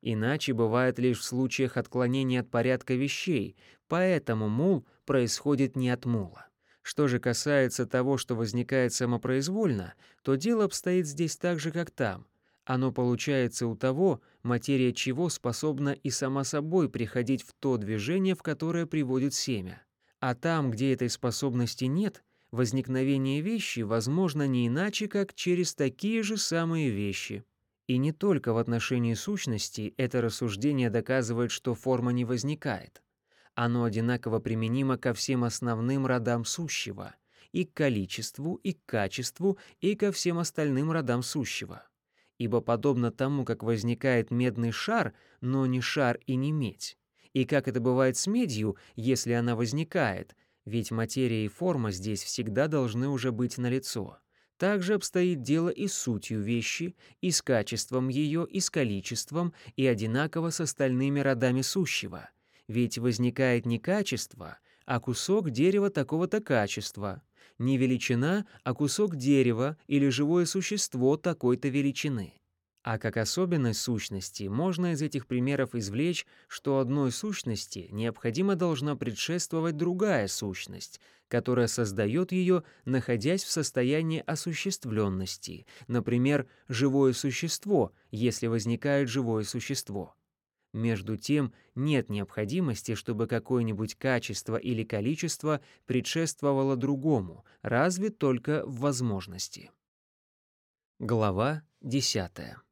Speaker 1: Иначе бывает лишь в случаях отклонения от порядка вещей, поэтому мул происходит не от мула. Что же касается того, что возникает самопроизвольно, то дело обстоит здесь так же, как там. Оно получается у того, материя чего способна и сама собой приходить в то движение, в которое приводит семя. А там, где этой способности нет, возникновение вещи возможно не иначе, как через такие же самые вещи. И не только в отношении сущности это рассуждение доказывает, что форма не возникает. Оно одинаково применимо ко всем основным родам сущего, и к количеству, и к качеству, и ко всем остальным родам сущего ибо подобно тому, как возникает медный шар, но не шар и не медь, и как это бывает с медью, если она возникает, ведь материя и форма здесь всегда должны уже быть налицо, Также обстоит дело и с сутью вещи, и с качеством ее, и с количеством, и одинаково с остальными родами сущего. Ведь возникает не качество, а кусок дерева такого-то качества, не величина, а кусок дерева или живое существо такой-то величины. А как особенность сущности можно из этих примеров извлечь, что одной сущности необходимо должна предшествовать другая сущность, которая создает ее, находясь в состоянии осуществленности, например, живое существо, если возникает живое существо. Между тем, нет необходимости, чтобы какое-нибудь качество или количество предшествовало другому, разве только в возможности. Глава десятая.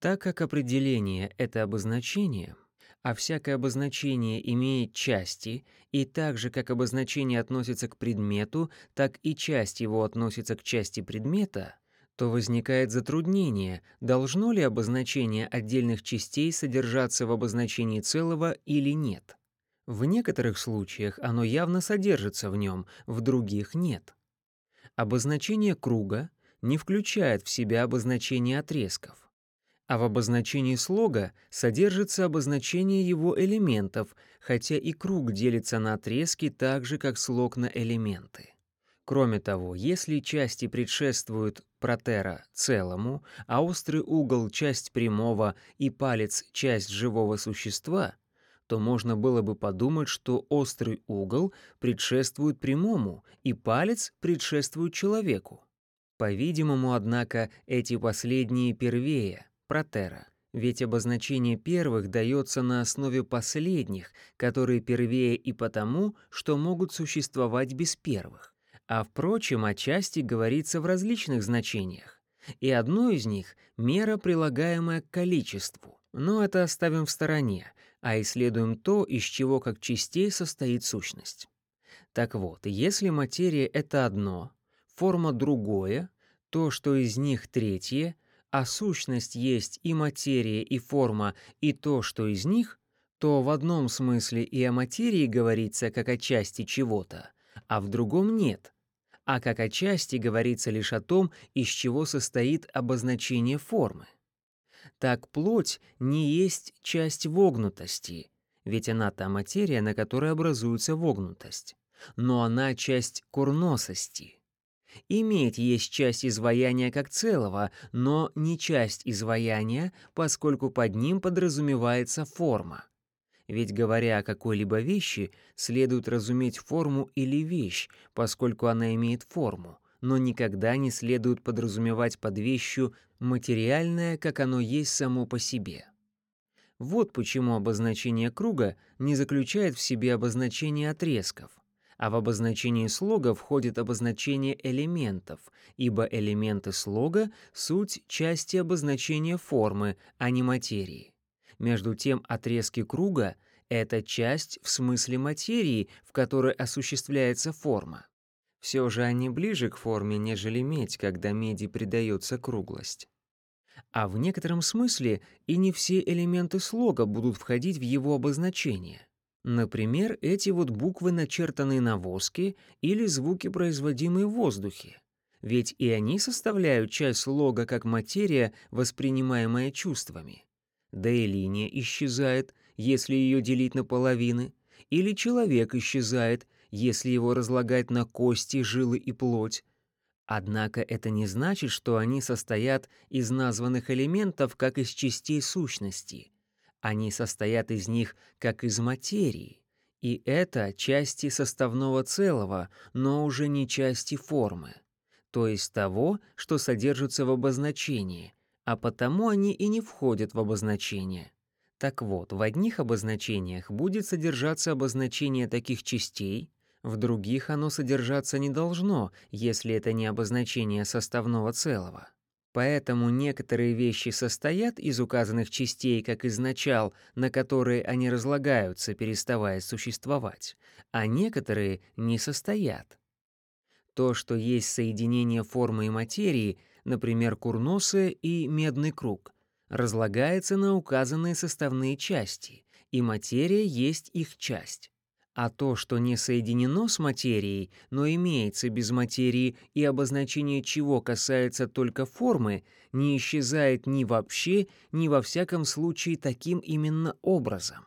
Speaker 1: Так как определение — это обозначение, а всякое обозначение имеет части, и так же, как обозначение относится к предмету, так и часть его относится к части предмета, то возникает затруднение, должно ли обозначение отдельных частей содержаться в обозначении целого или нет. В некоторых случаях оно явно содержится в нем, в других нет. Обозначение круга не включает в себя обозначение отрезков а в обозначении слога содержится обозначение его элементов, хотя и круг делится на отрезки так же, как слог на элементы. Кроме того, если части предшествуют протера целому, а острый угол — часть прямого и палец — часть живого существа, то можно было бы подумать, что острый угол предшествует прямому и палец предшествует человеку. По-видимому, однако, эти последние первее — протера. Ведь обозначение первых дается на основе последних, которые первее и потому, что могут существовать без первых. А впрочем, отчасти говорится в различных значениях. И одно из них — мера, прилагаемая к количеству. Но это оставим в стороне, а исследуем то, из чего как частей состоит сущность. Так вот, если материя — это одно, форма — другое, то, что из них третье — а сущность есть и материя, и форма, и то, что из них, то в одном смысле и о материи говорится как о части чего-то, а в другом нет, а как о части говорится лишь о том, из чего состоит обозначение формы. Так плоть не есть часть вогнутости, ведь она та материя, на которой образуется вогнутость, но она часть курносости. Иметь есть часть изваяния как целого, но не часть изваяния, поскольку под ним подразумевается форма. Ведь говоря о какой-либо вещи, следует разуметь форму или вещь, поскольку она имеет форму, но никогда не следует подразумевать под вещью материальное, как оно есть само по себе. Вот почему обозначение круга не заключает в себе обозначение отрезков — а в обозначении слога входит обозначение элементов, ибо элементы слога — суть части обозначения формы, а не материи. Между тем отрезки круга — это часть в смысле материи, в которой осуществляется форма. Все же они ближе к форме, нежели медь, когда меди придается круглость. А в некотором смысле и не все элементы слога будут входить в его обозначение. Например, эти вот буквы, начертанные на воске, или звуки, производимые в воздухе. Ведь и они составляют часть слога как материя, воспринимаемая чувствами. Да и линия исчезает, если ее делить на половины, или человек исчезает, если его разлагать на кости, жилы и плоть. Однако это не значит, что они состоят из названных элементов, как из частей сущности — они состоят из них как из материи, и это части составного целого, но уже не части формы, то есть того, что содержится в обозначении, а потому они и не входят в обозначение. Так вот, в одних обозначениях будет содержаться обозначение таких частей, в других оно содержаться не должно, если это не обозначение составного целого. Поэтому некоторые вещи состоят из указанных частей как из начал, на которые они разлагаются, переставая существовать, а некоторые не состоят. То, что есть соединение формы и материи, например, курносы и медный круг, разлагается на указанные составные части, и материя есть их часть. А то, что не соединено с материей, но имеется без материи и обозначение чего касается только формы, не исчезает ни вообще, ни во всяком случае таким именно образом.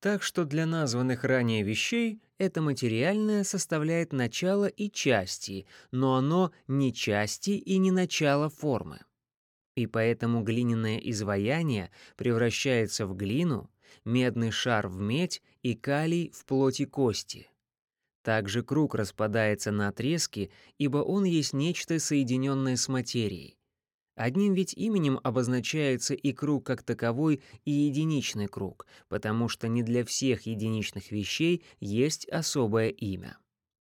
Speaker 1: Так что для названных ранее вещей это материальное составляет начало и части, но оно не части и не начало формы. И поэтому глиняное изваяние превращается в глину, медный шар в медь и калий в плоти кости. Также круг распадается на отрезки, ибо он есть нечто соединенное с материей. Одним ведь именем обозначается и круг как таковой, и единичный круг, потому что не для всех единичных вещей есть особое имя.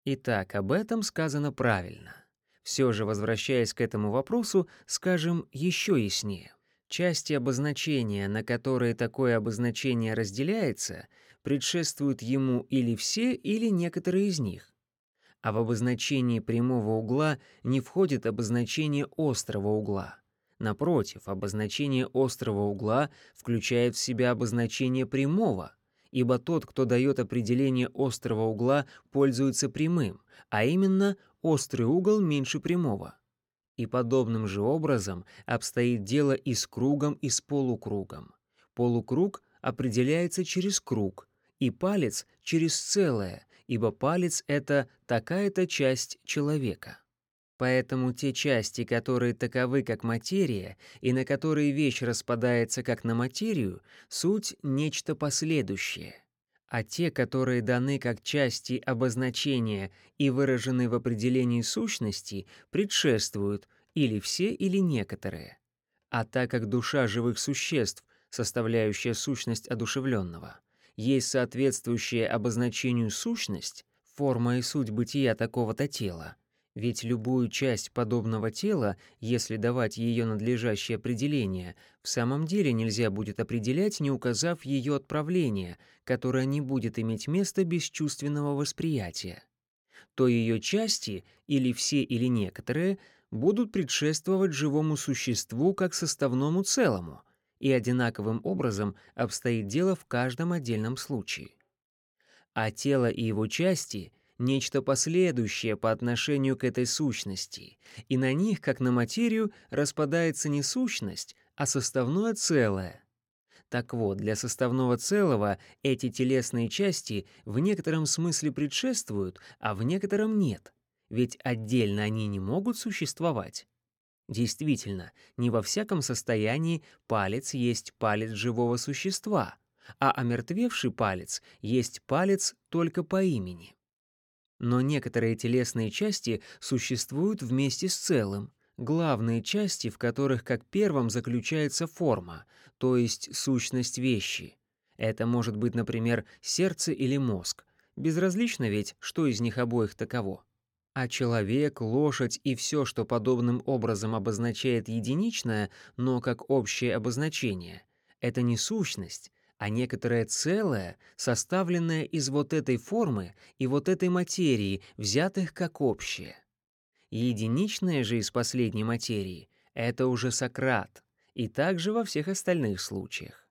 Speaker 1: Итак, об этом сказано правильно. Все же, возвращаясь к этому вопросу, скажем еще яснее. Части обозначения, на которые такое обозначение разделяется, предшествуют ему или все, или некоторые из них. А в обозначении прямого угла не входит обозначение острого угла. Напротив, обозначение острого угла включает в себя обозначение прямого, ибо тот, кто дает определение острого угла, пользуется прямым, а именно острый угол меньше прямого. И подобным же образом обстоит дело и с кругом, и с полукругом. Полукруг определяется через круг, и палец — через целое, ибо палец — это такая-то часть человека. Поэтому те части, которые таковы как материя, и на которые вещь распадается как на материю, суть — нечто последующее а те, которые даны как части обозначения и выражены в определении сущности, предшествуют или все, или некоторые. А так как душа живых существ, составляющая сущность одушевленного, есть соответствующая обозначению сущность, форма и суть бытия такого-то тела, ведь любую часть подобного тела, если давать ее надлежащее определение, в самом деле нельзя будет определять, не указав ее отправление, которое не будет иметь места без чувственного восприятия. То ее части, или все, или некоторые, будут предшествовать живому существу как составному целому, и одинаковым образом обстоит дело в каждом отдельном случае. А тело и его части — нечто последующее по отношению к этой сущности, и на них, как на материю, распадается не сущность, а составное целое. Так вот, для составного целого эти телесные части в некотором смысле предшествуют, а в некотором нет, ведь отдельно они не могут существовать. Действительно, не во всяком состоянии палец есть палец живого существа, а омертвевший палец есть палец только по имени. Но некоторые телесные части существуют вместе с целым, главные части, в которых как первом заключается форма, то есть сущность вещи. Это может быть, например, сердце или мозг. Безразлично ведь, что из них обоих таково. А человек, лошадь и все, что подобным образом обозначает единичное, но как общее обозначение, это не сущность, а некоторое целое, составленное из вот этой формы и вот этой материи, взятых как общее. Единичное же из последней материи — это уже Сократ, и также во всех остальных случаях.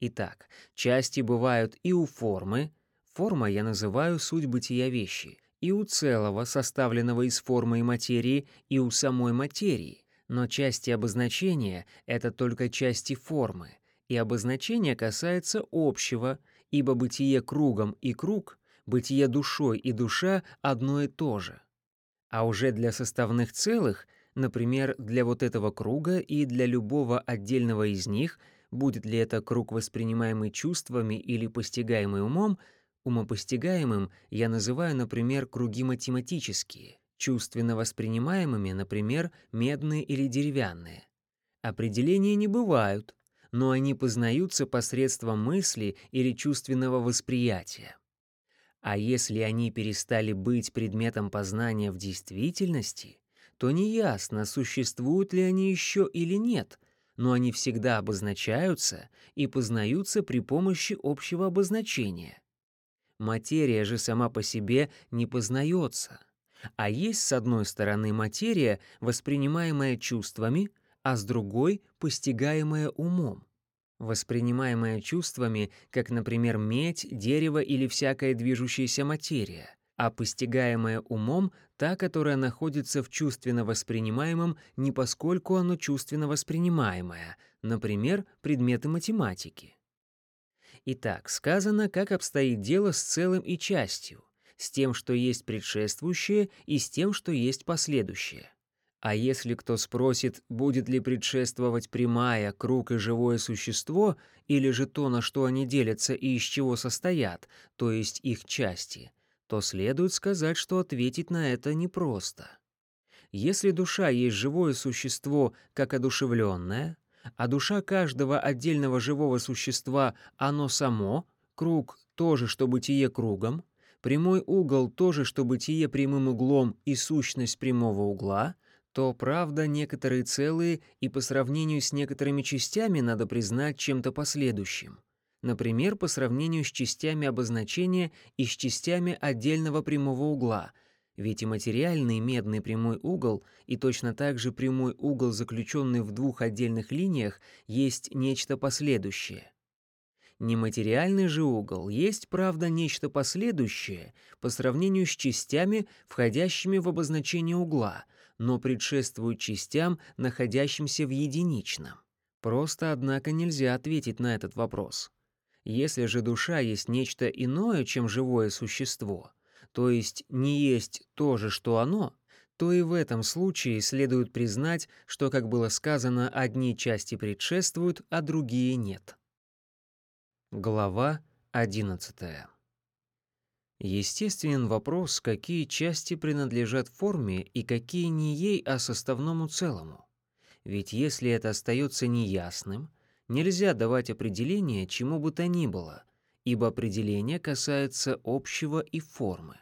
Speaker 1: Итак, части бывают и у формы, форма я называю суть бытия вещи, и у целого, составленного из формы и материи, и у самой материи, но части обозначения — это только части формы, и обозначение касается общего, ибо бытие кругом и круг, бытие душой и душа одно и то же. А уже для составных целых, например, для вот этого круга и для любого отдельного из них, будет ли это круг, воспринимаемый чувствами или постигаемый умом, умопостигаемым я называю, например, круги математические, чувственно воспринимаемыми, например, медные или деревянные. Определения не бывают, но они познаются посредством мысли или чувственного восприятия. А если они перестали быть предметом познания в действительности, то неясно, существуют ли они еще или нет, но они всегда обозначаются и познаются при помощи общего обозначения. Материя же сама по себе не познается, а есть с одной стороны материя, воспринимаемая чувствами, а с другой — постигаемое умом. воспринимаемая чувствами, как, например, медь, дерево или всякая движущаяся материя, а постигаемая умом — та, которая находится в чувственно воспринимаемом не поскольку оно чувственно воспринимаемое, например, предметы математики. Итак, сказано, как обстоит дело с целым и частью, с тем, что есть предшествующее, и с тем, что есть последующее. А если кто спросит, будет ли предшествовать прямая, круг и живое существо, или же то, на что они делятся и из чего состоят, то есть их части, то следует сказать, что ответить на это непросто. Если душа есть живое существо, как одушевленное, а душа каждого отдельного живого существа — оно само, круг — тоже, что бытие кругом, прямой угол — тоже, что бытие прямым углом и сущность прямого угла — то, правда, некоторые целые и по сравнению с некоторыми частями надо признать чем-то последующим. Например, по сравнению с частями обозначения и с частями отдельного прямого угла, ведь и материальный медный прямой угол, и точно так же прямой угол, заключенный в двух отдельных линиях, есть нечто последующее. Нематериальный же угол есть, правда, нечто последующее по сравнению с частями, входящими в обозначение угла, но предшествуют частям, находящимся в единичном. Просто, однако, нельзя ответить на этот вопрос. Если же душа есть нечто иное, чем живое существо, то есть не есть то же, что оно, то и в этом случае следует признать, что, как было сказано, одни части предшествуют, а другие нет. Глава 11. Естественен вопрос, какие части принадлежат форме и какие не ей, а составному целому. Ведь если это остается неясным, нельзя давать определение чему бы то ни было, ибо определение касается общего и формы.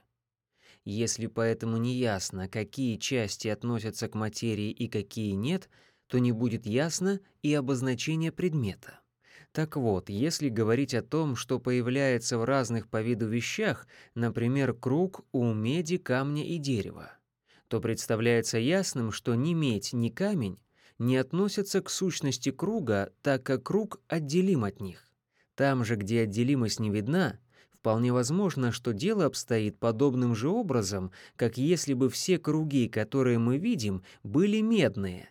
Speaker 1: Если поэтому неясно, какие части относятся к материи и какие нет, то не будет ясно и обозначение предмета. Так вот, если говорить о том, что появляется в разных по виду вещах, например, круг у меди, камня и дерева, то представляется ясным, что ни медь, ни камень не относятся к сущности круга, так как круг отделим от них. Там же, где отделимость не видна, вполне возможно, что дело обстоит подобным же образом, как если бы все круги, которые мы видим, были медные.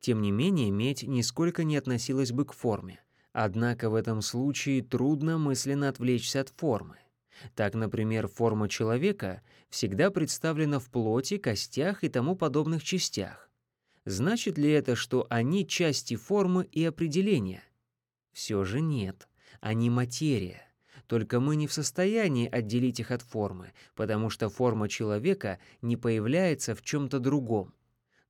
Speaker 1: Тем не менее, медь нисколько не относилась бы к форме. Однако в этом случае трудно мысленно отвлечься от формы. Так, например, форма человека всегда представлена в плоти, костях и тому подобных частях. Значит ли это, что они части формы и определения? Все же нет, они материя. Только мы не в состоянии отделить их от формы, потому что форма человека не появляется в чем-то другом.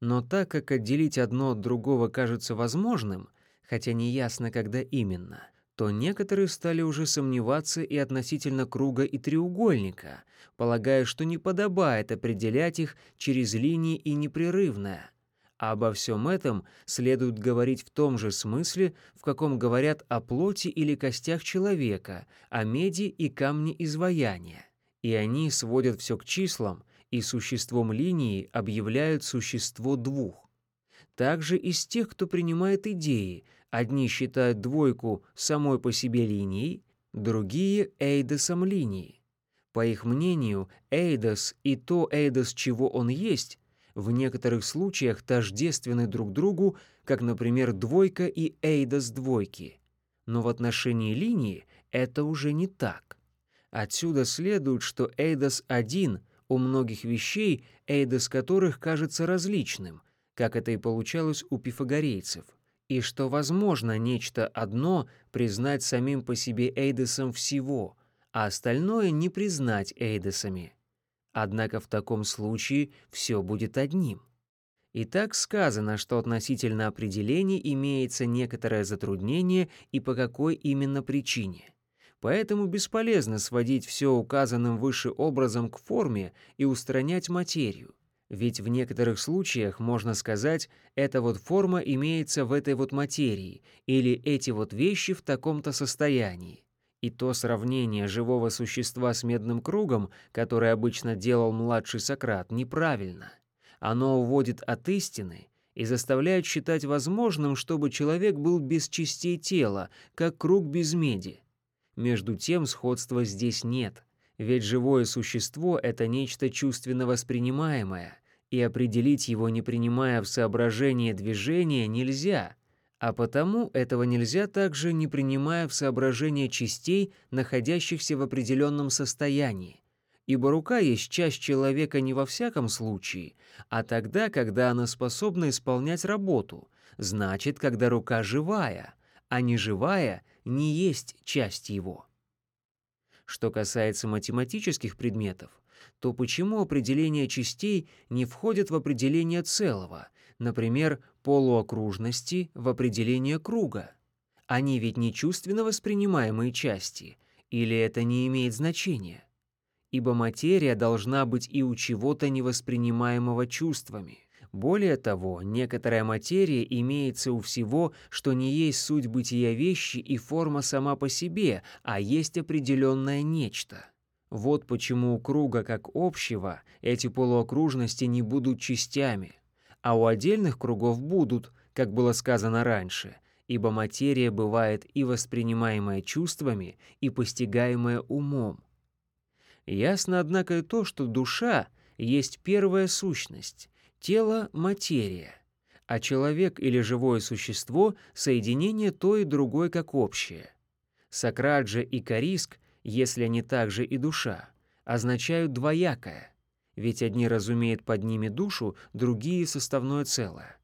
Speaker 1: Но так как отделить одно от другого кажется возможным — хотя не ясно, когда именно, то некоторые стали уже сомневаться и относительно круга и треугольника, полагая, что не подобает определять их через линии и непрерывное. А обо всем этом следует говорить в том же смысле, в каком говорят о плоти или костях человека, о меди и камне изваяния. И они сводят все к числам, и существом линии объявляют существо двух. Также из тех, кто принимает идеи, Одни считают двойку самой по себе линией, другие — эйдосом линии. По их мнению, эйдос и то эйдос, чего он есть, в некоторых случаях тождественны друг другу, как, например, двойка и эйдос двойки. Но в отношении линии это уже не так. Отсюда следует, что эйдос один у многих вещей, эйдос которых кажется различным, как это и получалось у пифагорейцев — и что возможно нечто одно признать самим по себе эйдесом всего, а остальное не признать эйдесами. Однако в таком случае все будет одним. И так сказано, что относительно определений имеется некоторое затруднение и по какой именно причине. Поэтому бесполезно сводить все указанным выше образом к форме и устранять материю. Ведь в некоторых случаях можно сказать, эта вот форма имеется в этой вот материи, или эти вот вещи в таком-то состоянии. И то сравнение живого существа с медным кругом, которое обычно делал младший Сократ, неправильно. Оно уводит от истины, и заставляют считать возможным, чтобы человек был без частей тела, как круг без меди. Между тем сходства здесь нет, ведь живое существо — это нечто чувственно воспринимаемое, и определить его, не принимая в соображение движения, нельзя, а потому этого нельзя также, не принимая в соображение частей, находящихся в определенном состоянии. Ибо рука есть часть человека не во всяком случае, а тогда, когда она способна исполнять работу, значит, когда рука живая, а не живая не есть часть его. Что касается математических предметов, то почему определение частей не входит в определение целого, например, полуокружности в определение круга? Они ведь не чувственно воспринимаемые части, или это не имеет значения? Ибо материя должна быть и у чего-то невоспринимаемого чувствами. Более того, некоторая материя имеется у всего, что не есть суть бытия вещи и форма сама по себе, а есть определенное нечто. Вот почему у круга как общего эти полуокружности не будут частями, а у отдельных кругов будут, как было сказано раньше, ибо материя бывает и воспринимаемая чувствами, и постигаемая умом. Ясно, однако, и то, что душа есть первая сущность, тело — материя, а человек или живое существо — соединение то и другое как общее. Сократ же и Кориск если они также и душа, означают двоякое, ведь одни разумеют под ними душу, другие — составное целое.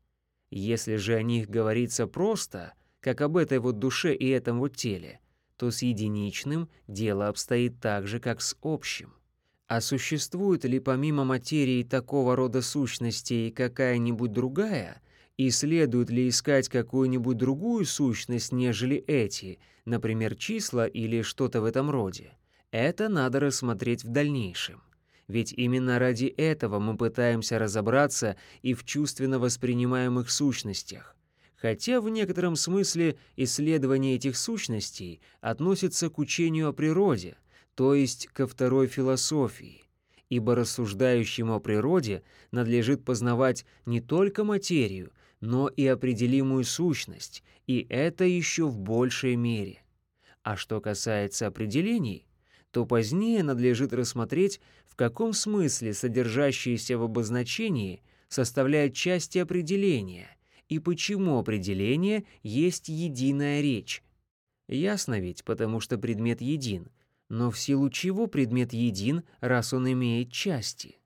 Speaker 1: Если же о них говорится просто, как об этой вот душе и этом вот теле, то с единичным дело обстоит так же, как с общим. А существует ли помимо материи такого рода сущностей какая-нибудь другая, и следует ли искать какую-нибудь другую сущность, нежели эти, например, числа или что-то в этом роде? Это надо рассмотреть в дальнейшем. Ведь именно ради этого мы пытаемся разобраться и в чувственно воспринимаемых сущностях. Хотя в некотором смысле исследование этих сущностей относится к учению о природе, то есть ко второй философии ибо рассуждающему о природе надлежит познавать не только материю, но и определимую сущность, и это еще в большей мере. А что касается определений, то позднее надлежит рассмотреть, в каком смысле содержащиеся в обозначении составляют части определения и почему определение есть единая речь. Ясно ведь, потому что предмет един, но в силу чего предмет един, раз он имеет части?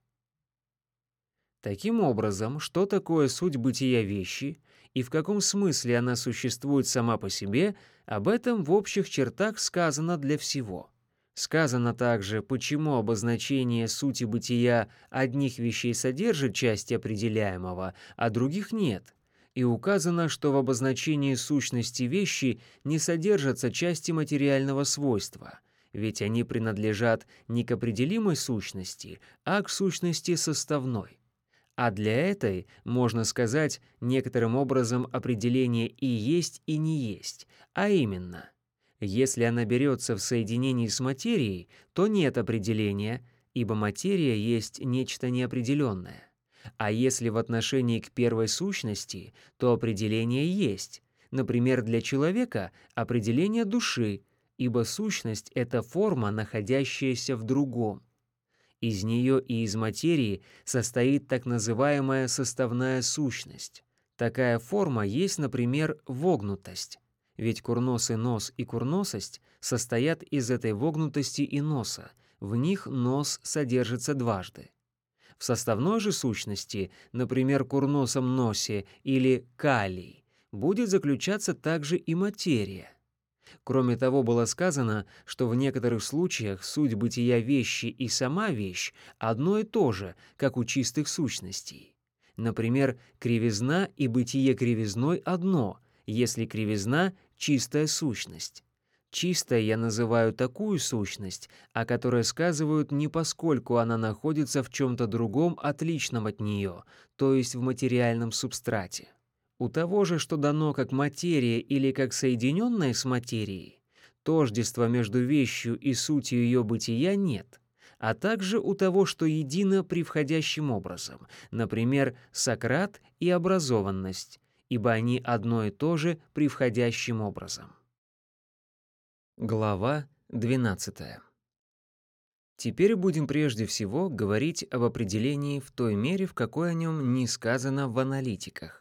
Speaker 1: Таким образом, что такое суть бытия вещи и в каком смысле она существует сама по себе, об этом в общих чертах сказано для всего. Сказано также, почему обозначение сути бытия одних вещей содержит части определяемого, а других нет. И указано, что в обозначении сущности вещи не содержатся части материального свойства, ведь они принадлежат не к определимой сущности, а к сущности составной. А для этой, можно сказать, некоторым образом определение и есть, и не есть, а именно, если она берется в соединении с материей, то нет определения, ибо материя есть нечто неопределенное. А если в отношении к первой сущности, то определение есть. Например, для человека определение души, ибо сущность — это форма, находящаяся в другом. Из нее и из материи состоит так называемая составная сущность. Такая форма есть, например, вогнутость. Ведь курносый нос и курносость состоят из этой вогнутости и носа. В них нос содержится дважды. В составной же сущности, например, курносом носе или калий, будет заключаться также и материя – Кроме того, было сказано, что в некоторых случаях суть бытия вещи и сама вещь одно и то же, как у чистых сущностей. Например, кривизна и бытие кривизной одно, если кривизна — чистая сущность. Чистой я называю такую сущность, о которой сказывают не поскольку она находится в чем-то другом, отличном от нее, то есть в материальном субстрате. У того же, что дано как материя или как соединенное с материей, тождества между вещью и сутью ее бытия нет, а также у того, что едино превходящим образом, например, Сократ и образованность, ибо они одно и то же превходящим образом. Глава 12. Теперь будем прежде всего говорить об определении в той мере, в какой о нем не сказано в аналитиках.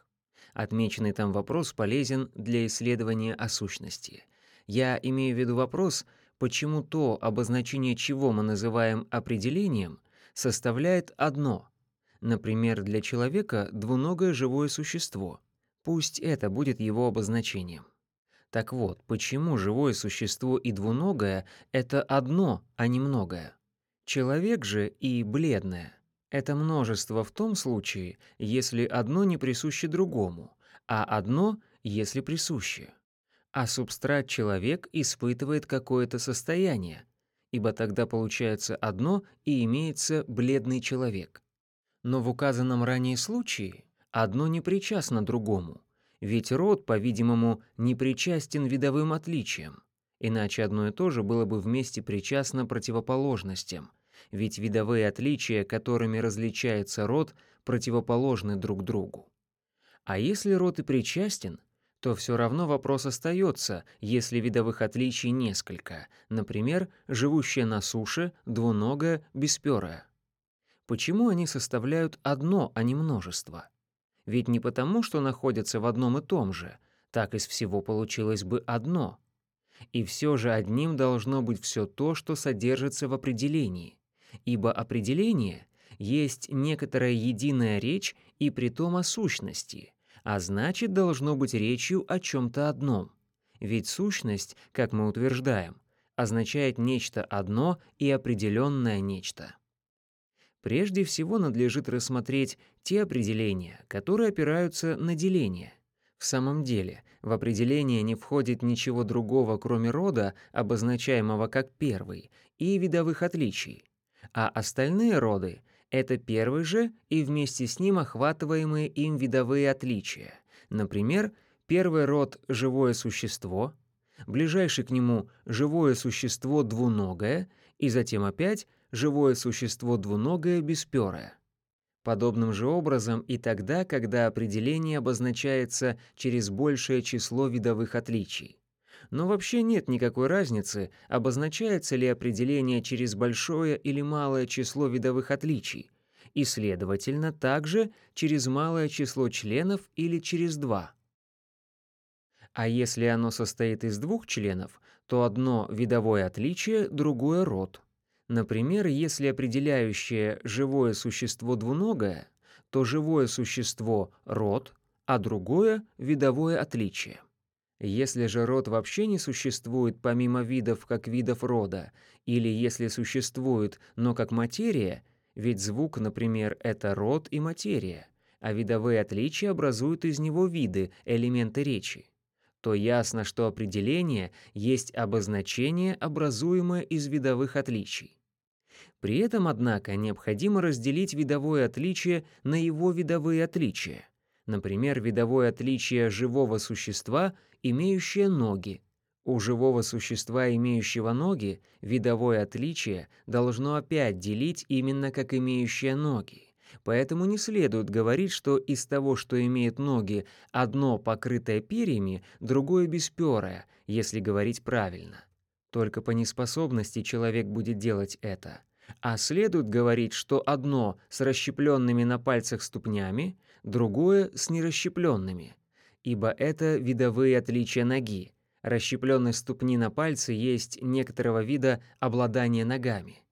Speaker 1: Отмеченный там вопрос полезен для исследования о сущности. Я имею в виду вопрос — почему то, обозначение чего мы называем определением, составляет одно. Например, для человека двуногое живое существо. Пусть это будет его обозначением. Так вот, почему живое существо и двуногое — это одно, а не многое? Человек же и бледное — это множество в том случае, если одно не присуще другому, а одно, если присуще а субстрат человек испытывает какое-то состояние, ибо тогда получается одно и имеется бледный человек. Но в указанном ранее случае одно не причастно другому, ведь род, по-видимому, не причастен видовым отличиям, иначе одно и то же было бы вместе причастно противоположностям, ведь видовые отличия, которыми различается род, противоположны друг другу. А если род и причастен, то все равно вопрос остается, если видовых отличий несколько, например, живущая на суше, двуногая, бесперая. Почему они составляют одно, а не множество? Ведь не потому, что находятся в одном и том же, так из всего получилось бы одно. И все же одним должно быть все то, что содержится в определении, ибо определение есть некоторая единая речь и притом о сущности — а значит, должно быть речью о чем-то одном. Ведь сущность, как мы утверждаем, означает нечто одно и определенное нечто. Прежде всего надлежит рассмотреть те определения, которые опираются на деление. В самом деле, в определение не входит ничего другого, кроме рода, обозначаемого как первый, и видовых отличий. А остальные роды это первый же и вместе с ним охватываемые им видовые отличия. Например, первый род — живое существо, ближайший к нему — живое существо двуногое, и затем опять живое существо двуногое бесперое. Подобным же образом и тогда, когда определение обозначается через большее число видовых отличий. Но вообще нет никакой разницы, обозначается ли определение через большое или малое число видовых отличий, и, следовательно, также через малое число членов или через два. А если оно состоит из двух членов, то одно видовое отличие, другое род. Например, если определяющее живое существо двуногое, то живое существо — род, а другое — видовое отличие. Если же род вообще не существует помимо видов как видов рода, или если существует, но как материя, ведь звук, например, это род и материя, а видовые отличия образуют из него виды, элементы речи, то ясно, что определение есть обозначение, образуемое из видовых отличий. При этом, однако, необходимо разделить видовое отличие на его видовые отличия. Например, видовое отличие живого существа — имеющее ноги. У живого существа, имеющего ноги, видовое отличие должно опять делить именно как имеющее ноги. Поэтому не следует говорить, что из того, что имеет ноги, одно покрытое перьями, другое бесперое, если говорить правильно. Только по неспособности человек будет делать это. А следует говорить, что одно с расщепленными на пальцах ступнями, другое с нерасщепленными ибо это видовые отличия ноги. Расщепленность ступни на пальце есть некоторого вида обладание ногами.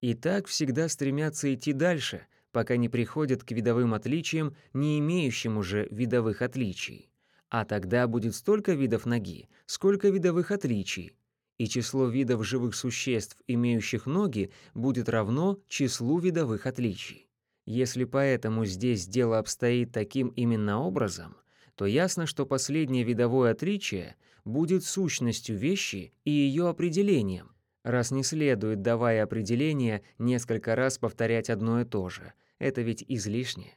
Speaker 1: И так всегда стремятся идти дальше, пока не приходят к видовым отличиям, не имеющим уже видовых отличий. А тогда будет столько видов ноги, сколько видовых отличий, и число видов живых существ, имеющих ноги, будет равно числу видовых отличий. Если поэтому здесь дело обстоит таким именно образом, то ясно, что последнее видовое отличие будет сущностью вещи и ее определением, раз не следует, давая определение, несколько раз повторять одно и то же. Это ведь излишне.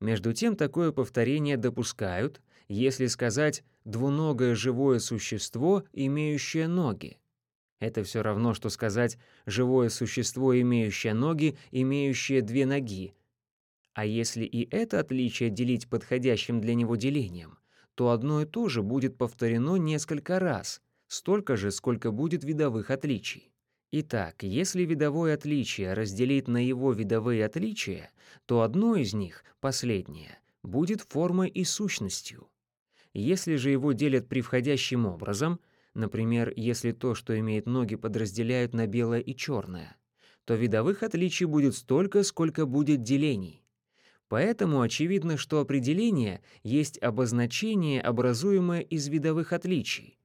Speaker 1: Между тем, такое повторение допускают, если сказать «двуногое живое существо, имеющее ноги». Это все равно, что сказать «живое существо, имеющее ноги, имеющее две ноги». А если и это отличие делить подходящим для него делением, то одно и то же будет повторено несколько раз, столько же, сколько будет видовых отличий. Итак, если видовое отличие разделить на его видовые отличия, то одно из них, последнее, будет формой и сущностью. Если же его делят превходящим образом, например, если то, что имеет ноги, подразделяют на белое и черное, то видовых отличий будет столько, сколько будет делений. Поэтому очевидно, что определение есть обозначение, образуемое из видовых отличий.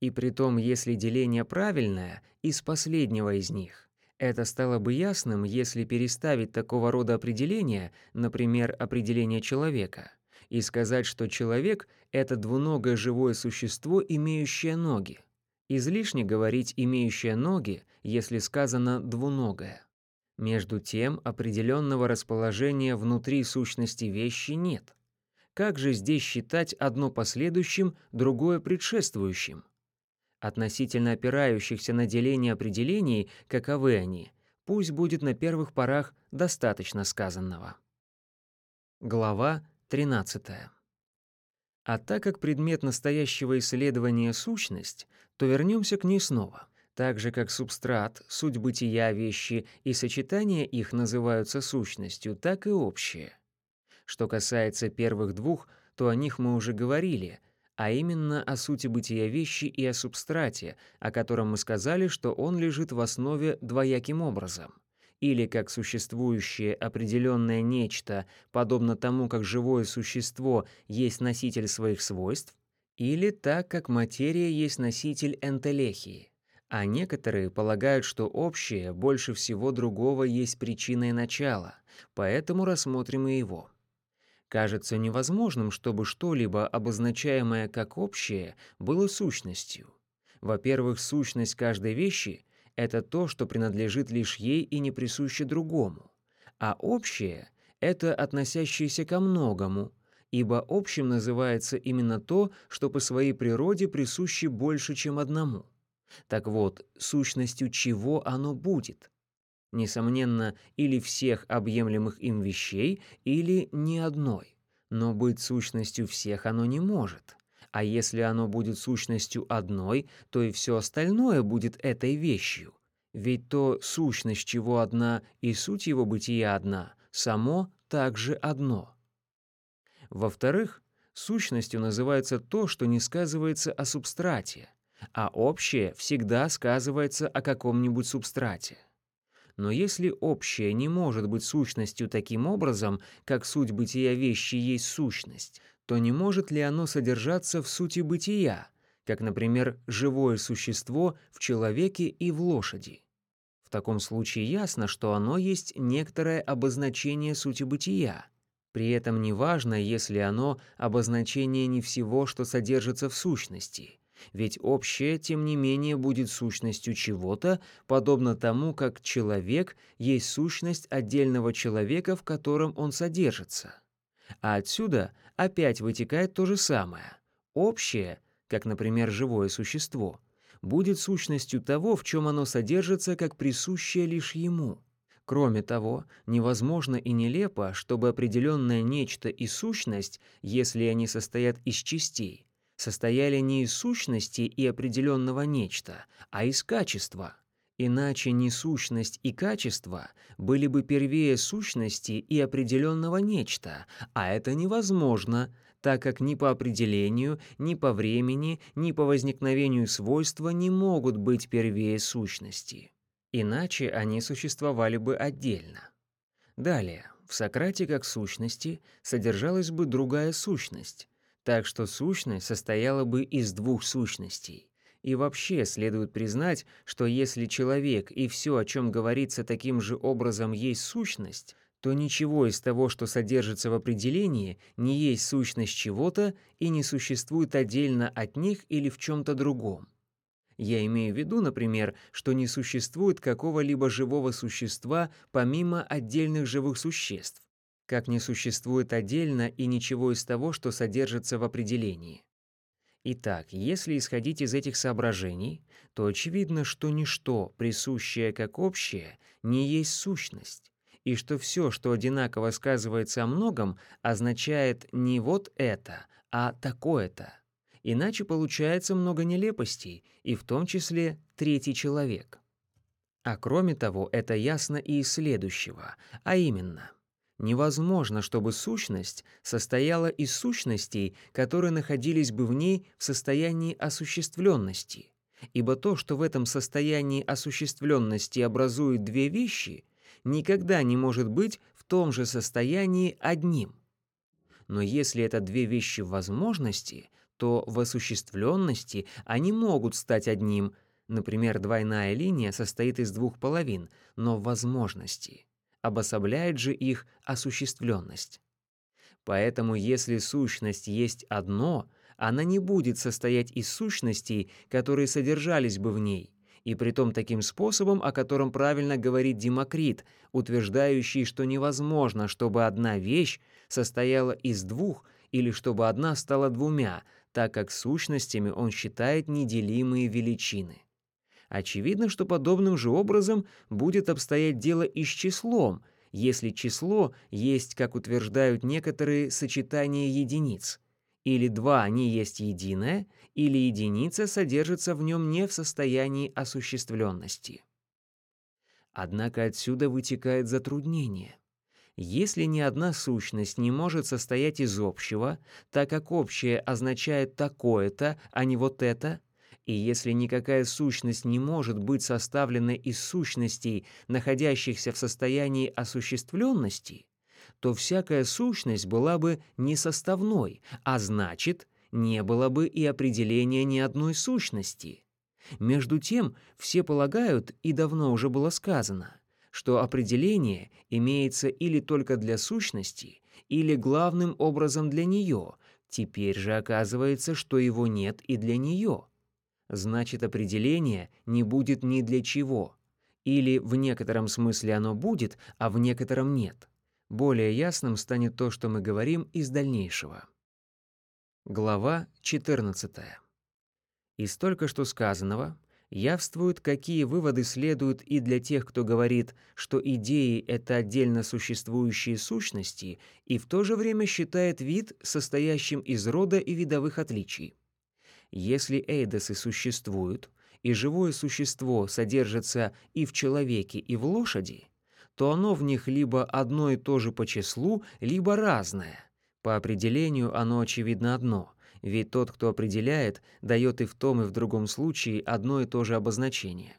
Speaker 1: И притом, если деление правильное, из последнего из них. Это стало бы ясным, если переставить такого рода определения, например, определение человека, и сказать, что человек — это двуногое живое существо, имеющее ноги. Излишне говорить «имеющее ноги», если сказано «двуногое». Между тем, определенного расположения внутри сущности вещи нет. Как же здесь считать одно последующим, другое предшествующим? Относительно опирающихся на деление определений, каковы они, пусть будет на первых порах достаточно сказанного. Глава 13. А так как предмет настоящего исследования — сущность, то вернемся к ней снова. Так же, как субстрат, суть бытия вещи и сочетания их называются сущностью, так и общее. Что касается первых двух, то о них мы уже говорили, а именно о сути бытия вещи и о субстрате, о котором мы сказали, что он лежит в основе двояким образом. Или как существующее определенное нечто, подобно тому, как живое существо есть носитель своих свойств, или так, как материя есть носитель энтелехии а некоторые полагают, что общее больше всего другого есть причиной начала, поэтому рассмотрим и его. Кажется невозможным, чтобы что-либо, обозначаемое как общее, было сущностью. Во-первых, сущность каждой вещи — это то, что принадлежит лишь ей и не присуще другому, а общее — это относящееся ко многому, ибо общим называется именно то, что по своей природе присуще больше, чем одному. Так вот, сущностью чего оно будет? Несомненно, или всех объемлемых им вещей, или ни одной. Но быть сущностью всех оно не может. А если оно будет сущностью одной, то и все остальное будет этой вещью. Ведь то сущность чего одна и суть его бытия одна, само также одно. Во-вторых, сущностью называется то, что не сказывается о субстрате – а общее всегда сказывается о каком-нибудь субстрате. Но если общее не может быть сущностью таким образом, как суть бытия вещи есть сущность, то не может ли оно содержаться в сути бытия, как, например, живое существо в человеке и в лошади? В таком случае ясно, что оно есть некоторое обозначение сути бытия. При этом неважно, если оно обозначение не всего, что содержится в сущности – ведь общее, тем не менее, будет сущностью чего-то, подобно тому, как человек есть сущность отдельного человека, в котором он содержится. А отсюда опять вытекает то же самое. Общее, как, например, живое существо, будет сущностью того, в чем оно содержится, как присущее лишь ему. Кроме того, невозможно и нелепо, чтобы определенное нечто и сущность, если они состоят из частей, состояли не из сущности и определенного нечто, а из качества. Иначе не сущность и качество были бы первее сущности и определенного нечто, а это невозможно, так как ни по определению, ни по времени, ни по возникновению свойства не могут быть первее сущности. Иначе они существовали бы отдельно. Далее, в Сократе как сущности содержалась бы другая сущность, так что сущность состояла бы из двух сущностей. И вообще следует признать, что если человек и все, о чем говорится таким же образом, есть сущность, то ничего из того, что содержится в определении, не есть сущность чего-то и не существует отдельно от них или в чем-то другом. Я имею в виду, например, что не существует какого-либо живого существа помимо отдельных живых существ, как не существует отдельно и ничего из того, что содержится в определении. Итак, если исходить из этих соображений, то очевидно, что ничто, присущее как общее, не есть сущность, и что все, что одинаково сказывается о многом, означает не вот это, а такое-то. Иначе получается много нелепостей, и в том числе третий человек. А кроме того, это ясно и из следующего, а именно – Невозможно, чтобы сущность состояла из сущностей, которые находились бы в ней в состоянии осуществленности, ибо то, что в этом состоянии осуществленности образует две вещи, никогда не может быть в том же состоянии одним. Но если это две вещи в возможности, то в осуществленности они могут стать одним, например, двойная линия состоит из двух половин, но в возможности – обособляет же их осуществленность. Поэтому если сущность есть одно, она не будет состоять из сущностей, которые содержались бы в ней, и притом таким способом, о котором правильно говорит Демокрит, утверждающий, что невозможно, чтобы одна вещь состояла из двух или чтобы одна стала двумя, так как сущностями он считает неделимые величины. Очевидно, что подобным же образом будет обстоять дело и с числом, если число есть, как утверждают некоторые, сочетание единиц. Или два они есть единое, или единица содержится в нем не в состоянии осуществленности. Однако отсюда вытекает затруднение. Если ни одна сущность не может состоять из общего, так как общее означает такое-то, а не вот это – и если никакая сущность не может быть составлена из сущностей, находящихся в состоянии осуществленности, то всякая сущность была бы несоставной, а значит, не было бы и определения ни одной сущности. Между тем, все полагают, и давно уже было сказано, что определение имеется или только для сущности, или главным образом для нее, теперь же оказывается, что его нет и для нее – значит определение не будет ни для чего. Или в некотором смысле оно будет, а в некотором нет. Более ясным станет то, что мы говорим из дальнейшего. Глава 14. Из только что сказанного явствуют, какие выводы следуют и для тех, кто говорит, что идеи — это отдельно существующие сущности, и в то же время считает вид состоящим из рода и видовых отличий. Если эйдосы существуют, и живое существо содержится и в человеке, и в лошади, то оно в них либо одно и то же по числу, либо разное. По определению оно очевидно одно, ведь тот, кто определяет, дает и в том, и в другом случае одно и то же обозначение.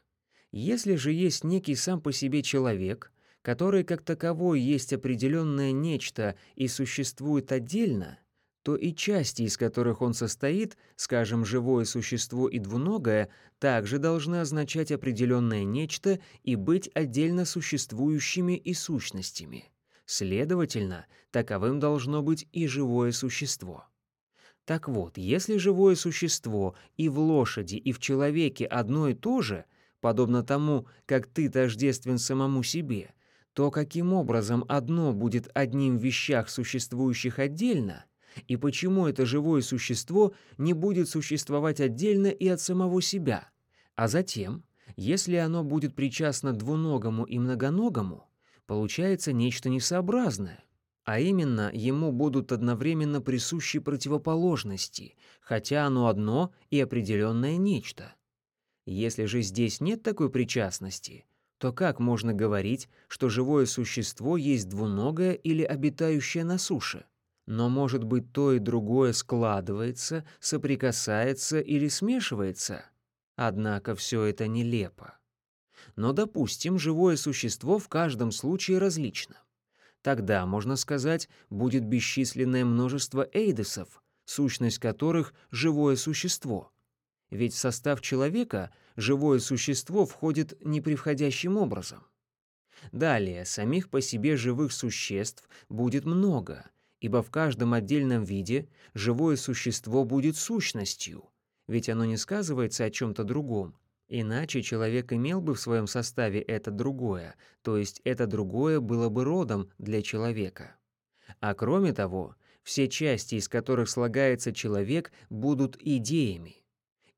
Speaker 1: Если же есть некий сам по себе человек, который как таковой есть определенное нечто и существует отдельно – то и части, из которых он состоит, скажем, живое существо и двуногое, также должны означать определенное нечто и быть отдельно существующими и сущностями. Следовательно, таковым должно быть и живое существо. Так вот, если живое существо и в лошади, и в человеке одно и то же, подобно тому, как ты тождествен самому себе, то каким образом одно будет одним в вещах, существующих отдельно – и почему это живое существо не будет существовать отдельно и от самого себя? А затем, если оно будет причастно двуногому и многоногому, получается нечто несообразное. А именно, ему будут одновременно присущи противоположности, хотя оно одно и определенное нечто. Если же здесь нет такой причастности, то как можно говорить, что живое существо есть двуногое или обитающее на суше? Но, может быть, то и другое складывается, соприкасается или смешивается? Однако все это нелепо. Но, допустим, живое существо в каждом случае различно. Тогда, можно сказать, будет бесчисленное множество эйдесов, сущность которых — живое существо. Ведь в состав человека живое существо входит непревходящим образом. Далее, самих по себе живых существ будет много — ибо в каждом отдельном виде живое существо будет сущностью, ведь оно не сказывается о чем-то другом. Иначе человек имел бы в своем составе это другое, то есть это другое было бы родом для человека. А кроме того, все части, из которых слагается человек, будут идеями.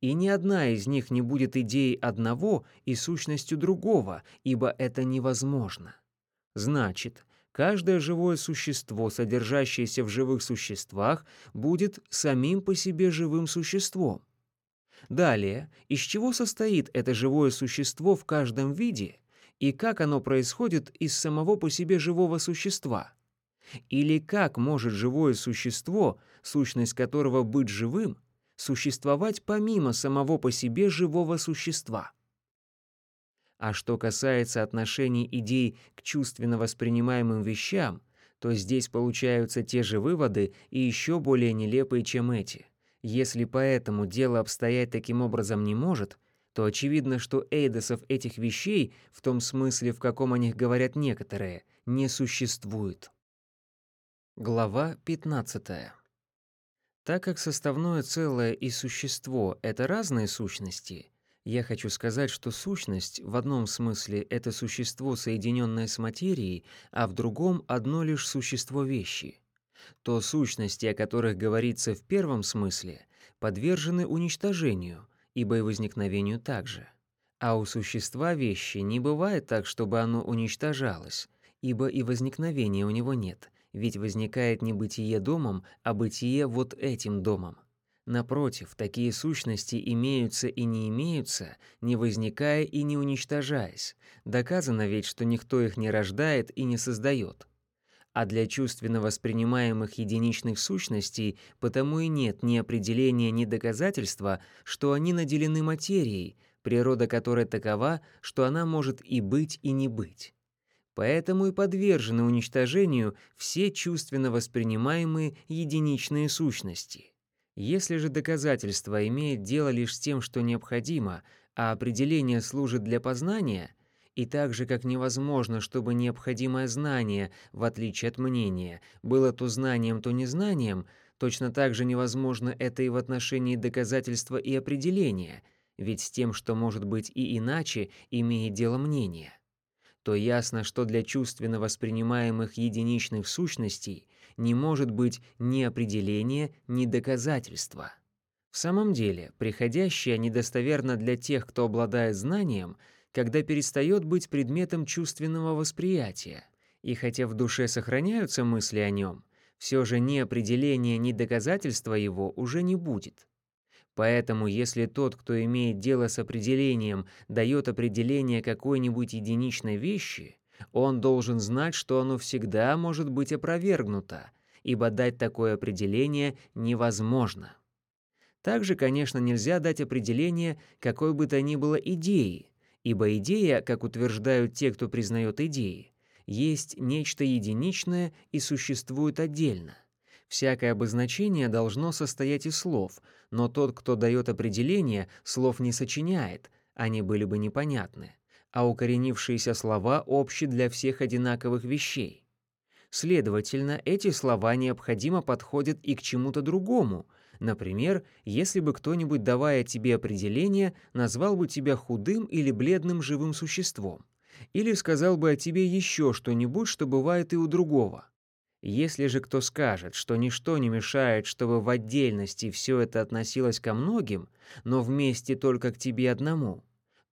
Speaker 1: И ни одна из них не будет идеей одного и сущностью другого, ибо это невозможно. Значит, каждое живое существо, содержащееся в живых существах, будет самим по себе живым существом. Далее, из чего состоит это живое существо в каждом виде и как оно происходит из самого по себе живого существа? Или как может живое существо, сущность которого быть живым, существовать помимо самого по себе живого существа? А что касается отношений идей к чувственно воспринимаемым вещам, то здесь получаются те же выводы и еще более нелепые, чем эти – если поэтому дело обстоять таким образом не может, то очевидно, что эйдосов этих вещей, в том смысле, в каком о них говорят некоторые, не существует. Глава 15. Так как составное целое и существо — это разные сущности, я хочу сказать, что сущность в одном смысле — это существо, соединенное с материей, а в другом — одно лишь существо вещи — то сущности, о которых говорится в первом смысле, подвержены уничтожению, ибо и возникновению также. А у существа вещи не бывает так, чтобы оно уничтожалось, ибо и возникновения у него нет, ведь возникает не бытие домом, а бытие вот этим домом. Напротив, такие сущности имеются и не имеются, не возникая и не уничтожаясь. Доказано ведь, что никто их не рождает и не создает а для чувственно воспринимаемых единичных сущностей потому и нет ни определения, ни доказательства, что они наделены материей, природа которой такова, что она может и быть, и не быть. Поэтому и подвержены уничтожению все чувственно воспринимаемые единичные сущности. Если же доказательство имеет дело лишь с тем, что необходимо, а определение служит для познания – и так же, как невозможно, чтобы необходимое знание, в отличие от мнения, было то знанием, то незнанием, точно так же невозможно это и в отношении доказательства и определения, ведь с тем, что может быть и иначе, имеет дело мнение. То ясно, что для чувственно воспринимаемых единичных сущностей не может быть ни определения, ни доказательства. В самом деле, приходящее недостоверно для тех, кто обладает знанием – когда перестает быть предметом чувственного восприятия, и хотя в душе сохраняются мысли о нем, все же ни определения, ни доказательства его уже не будет. Поэтому если тот, кто имеет дело с определением, дает определение какой-нибудь единичной вещи, он должен знать, что оно всегда может быть опровергнуто, ибо дать такое определение невозможно. Также, конечно, нельзя дать определение какой бы то ни было идеи, Ибо идея, как утверждают те, кто признает идеи, есть нечто единичное и существует отдельно. Всякое обозначение должно состоять из слов, но тот, кто дает определение, слов не сочиняет, они были бы непонятны, а укоренившиеся слова общи для всех одинаковых вещей. Следовательно, эти слова необходимо подходят и к чему-то другому, Например, если бы кто-нибудь, давая тебе определение, назвал бы тебя худым или бледным живым существом, или сказал бы о тебе еще что-нибудь, что бывает и у другого. Если же кто скажет, что ничто не мешает, чтобы в отдельности все это относилось ко многим, но вместе только к тебе одному,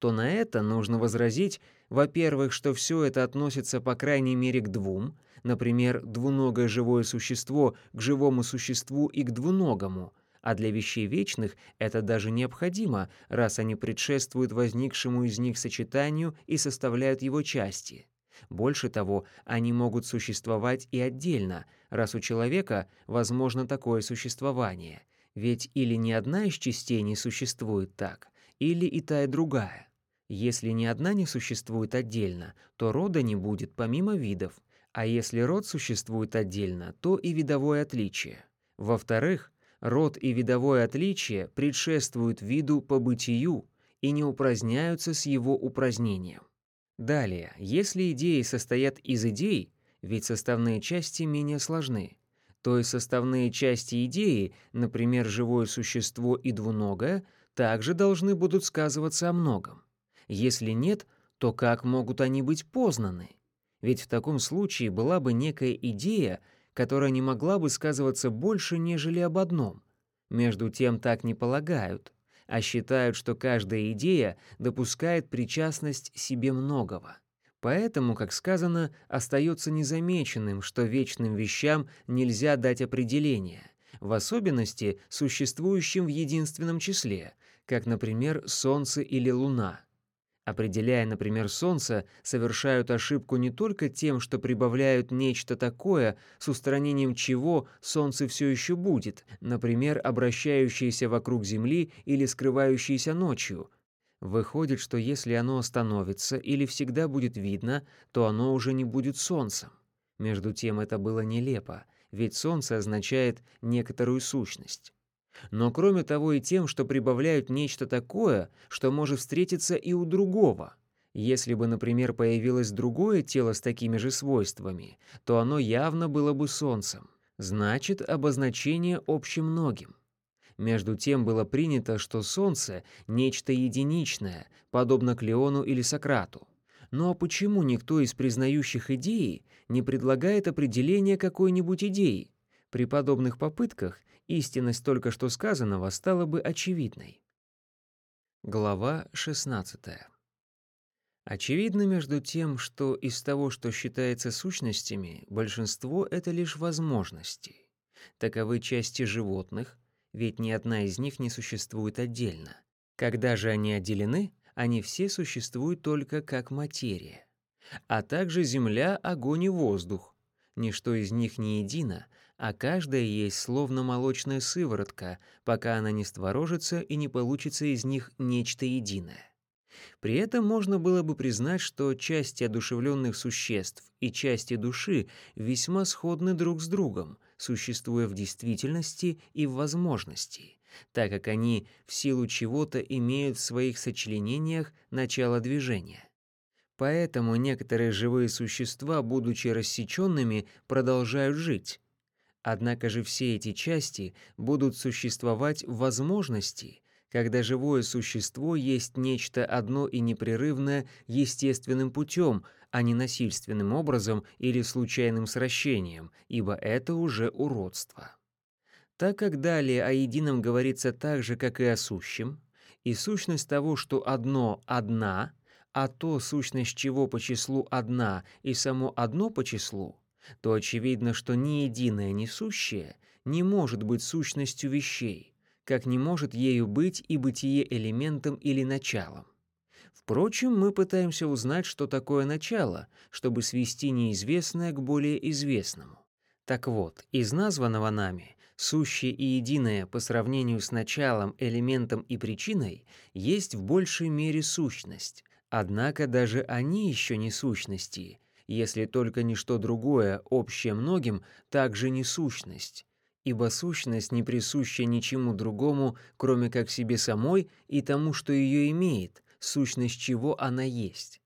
Speaker 1: то на это нужно возразить, во-первых, что все это относится по крайней мере к двум, например, двуногое живое существо к живому существу и к двуногому, а для вещей вечных это даже необходимо, раз они предшествуют возникшему из них сочетанию и составляют его части. Больше того, они могут существовать и отдельно, раз у человека возможно такое существование. Ведь или ни одна из частей не существует так, или и та, и другая. Если ни одна не существует отдельно, то рода не будет помимо видов, а если род существует отдельно, то и видовое отличие. Во-вторых, род и видовое отличие предшествуют виду по бытию и не упраздняются с его упразднением. Далее, если идеи состоят из идей, ведь составные части менее сложны, то и составные части идеи, например, живое существо и двуногое, также должны будут сказываться о многом. Если нет, то как могут они быть познаны? Ведь в таком случае была бы некая идея, которая не могла бы сказываться больше, нежели об одном. Между тем так не полагают, а считают, что каждая идея допускает причастность себе многого. Поэтому, как сказано, остается незамеченным, что вечным вещам нельзя дать определение, в особенности существующим в единственном числе, как, например, Солнце или Луна. Определяя, например, Солнце, совершают ошибку не только тем, что прибавляют нечто такое, с устранением чего Солнце все еще будет, например, обращающееся вокруг Земли или скрывающееся ночью. Выходит, что если оно остановится или всегда будет видно, то оно уже не будет Солнцем. Между тем это было нелепо, ведь Солнце означает некоторую сущность но кроме того и тем, что прибавляют нечто такое, что может встретиться и у другого. Если бы, например, появилось другое тело с такими же свойствами, то оно явно было бы Солнцем. Значит, обозначение общим многим. Между тем было принято, что Солнце — нечто единичное, подобно Клеону или Сократу. Ну а почему никто из признающих идеи не предлагает определение какой-нибудь идеи? При подобных попытках истинность только что сказанного стала бы очевидной. Глава 16. Очевидно между тем, что из того, что считается сущностями, большинство — это лишь возможности. Таковы части животных, ведь ни одна из них не существует отдельно. Когда же они отделены, они все существуют только как материя. А также земля, огонь и воздух. Ничто из них не едино, а каждая есть словно молочная сыворотка, пока она не створожится и не получится из них нечто единое. При этом можно было бы признать, что части одушевленных существ и части души весьма сходны друг с другом, существуя в действительности и в возможности, так как они в силу чего-то имеют в своих сочленениях начало движения. Поэтому некоторые живые существа, будучи рассеченными, продолжают жить, Однако же все эти части будут существовать в возможности, когда живое существо есть нечто одно и непрерывное естественным путем, а не насильственным образом или случайным сращением, ибо это уже уродство. Так как далее о едином говорится так же, как и о сущем, и сущность того, что одно — одна, а то, сущность чего по числу одна и само одно по числу — то очевидно, что ни единое несущее не может быть сущностью вещей, как не может ею быть и бытие элементом или началом. Впрочем, мы пытаемся узнать, что такое начало, чтобы свести неизвестное к более известному. Так вот, из названного нами сущее и единое по сравнению с началом, элементом и причиной есть в большей мере сущность, однако даже они еще не сущности, если только ничто другое, общее многим, также не сущность. Ибо сущность не присуща ничему другому, кроме как себе самой и тому, что ее имеет, сущность чего она есть.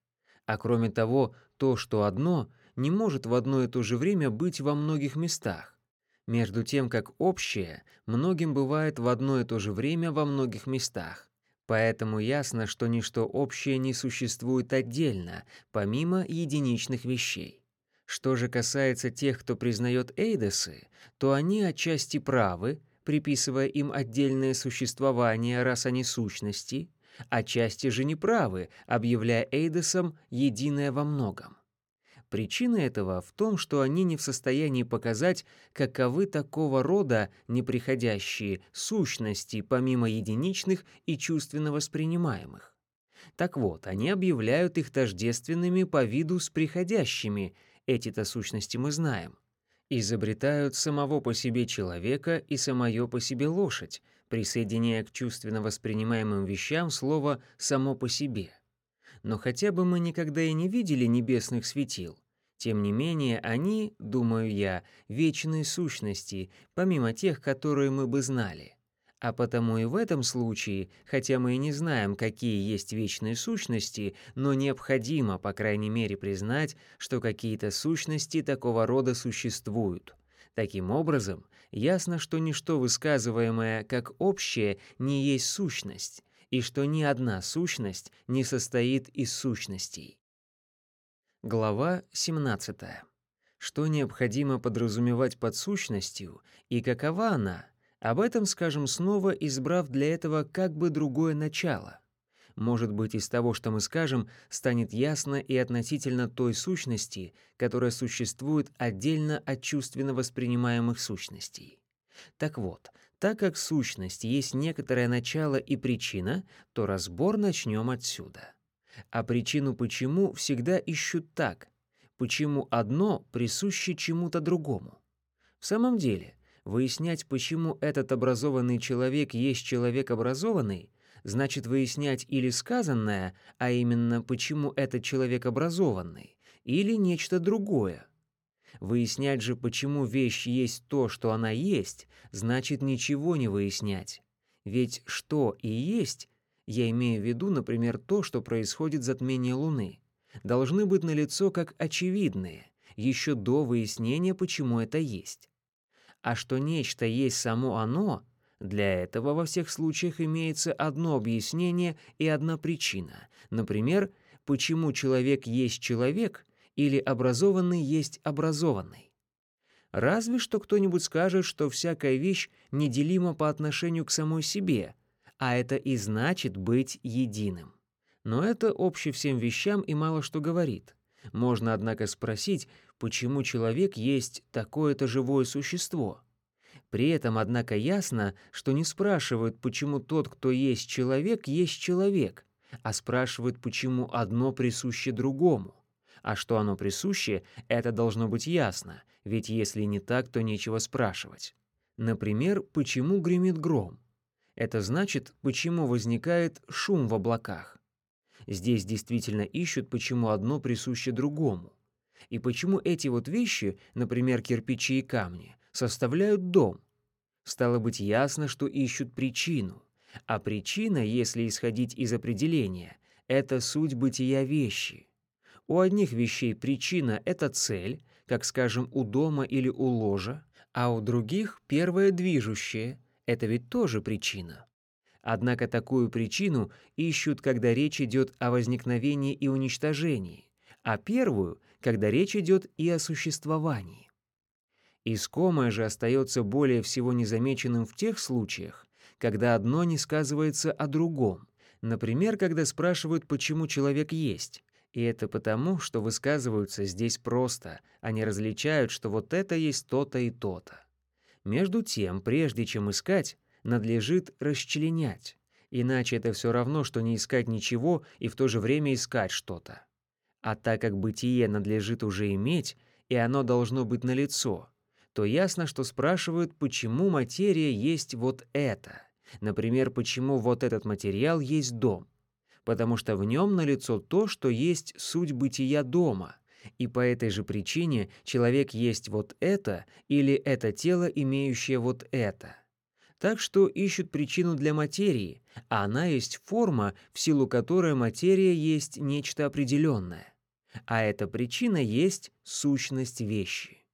Speaker 1: А кроме того, то, что одно, не может в одно и то же время быть во многих местах. Между тем, как общее, многим бывает в одно и то же время во многих местах. Поэтому ясно, что ничто общее не существует отдельно, помимо единичных вещей. Что же касается тех, кто признает эйдосы, то они отчасти правы, приписывая им отдельное существование, раз они сущности, отчасти же неправы, объявляя эйдосом единое во многом. Причина этого в том, что они не в состоянии показать, каковы такого рода неприходящие сущности, помимо единичных и чувственно воспринимаемых. Так вот, они объявляют их тождественными по виду с приходящими, эти-то сущности мы знаем. Изобретают самого по себе человека и самое по себе лошадь, присоединяя к чувственно воспринимаемым вещам слово «само по себе» но хотя бы мы никогда и не видели небесных светил. Тем не менее, они, думаю я, вечные сущности, помимо тех, которые мы бы знали. А потому и в этом случае, хотя мы и не знаем, какие есть вечные сущности, но необходимо, по крайней мере, признать, что какие-то сущности такого рода существуют. Таким образом, ясно, что ничто высказываемое как общее не есть сущность, и что ни одна сущность не состоит из сущностей. Глава 17. Что необходимо подразумевать под сущностью и какова она, об этом скажем снова, избрав для этого как бы другое начало. Может быть, из того, что мы скажем, станет ясно и относительно той сущности, которая существует отдельно от чувственно воспринимаемых сущностей. Так вот, так как сущность есть некоторое начало и причина, то разбор начнем отсюда. А причину почему всегда ищут так, почему одно присуще чему-то другому. В самом деле, выяснять, почему этот образованный человек есть человек образованный, значит выяснять или сказанное, а именно, почему этот человек образованный, или нечто другое, Выяснять же, почему вещь есть то, что она есть, значит ничего не выяснять. Ведь что и есть, я имею в виду, например, то, что происходит затмение Луны, должны быть налицо как очевидные, еще до выяснения, почему это есть. А что нечто есть само оно, для этого во всех случаях имеется одно объяснение и одна причина. Например, почему человек есть человек или образованный есть образованный. Разве что кто-нибудь скажет, что всякая вещь неделима по отношению к самой себе, а это и значит быть единым. Но это обще всем вещам и мало что говорит. Можно, однако, спросить, почему человек есть такое-то живое существо. При этом, однако, ясно, что не спрашивают, почему тот, кто есть человек, есть человек, а спрашивают, почему одно присуще другому. А что оно присуще, это должно быть ясно, ведь если не так, то нечего спрашивать. Например, почему гремит гром? Это значит, почему возникает шум в облаках. Здесь действительно ищут, почему одно присуще другому. И почему эти вот вещи, например, кирпичи и камни, составляют дом. Стало быть ясно, что ищут причину. А причина, если исходить из определения, это суть бытия вещи. У одних вещей причина — это цель, как, скажем, у дома или у ложа, а у других — первое движущее — это ведь тоже причина. Однако такую причину ищут, когда речь идет о возникновении и уничтожении, а первую — когда речь идет и о существовании. Искомое же остается более всего незамеченным в тех случаях, когда одно не сказывается о другом, например, когда спрашивают, почему человек есть, и это потому, что высказываются здесь просто, они различают, что вот это есть то-то и то-то. Между тем, прежде чем искать, надлежит расчленять, иначе это все равно, что не искать ничего и в то же время искать что-то. А так как бытие надлежит уже иметь, и оно должно быть налицо, то ясно, что спрашивают, почему материя есть вот это. Например, почему вот этот материал есть дом потому что в нем налицо то, что есть суть бытия дома, и по этой же причине человек есть вот это или это тело, имеющее вот это. Так что ищут причину для материи, а она есть форма, в силу которой материя есть нечто определенное. А эта причина есть сущность вещи.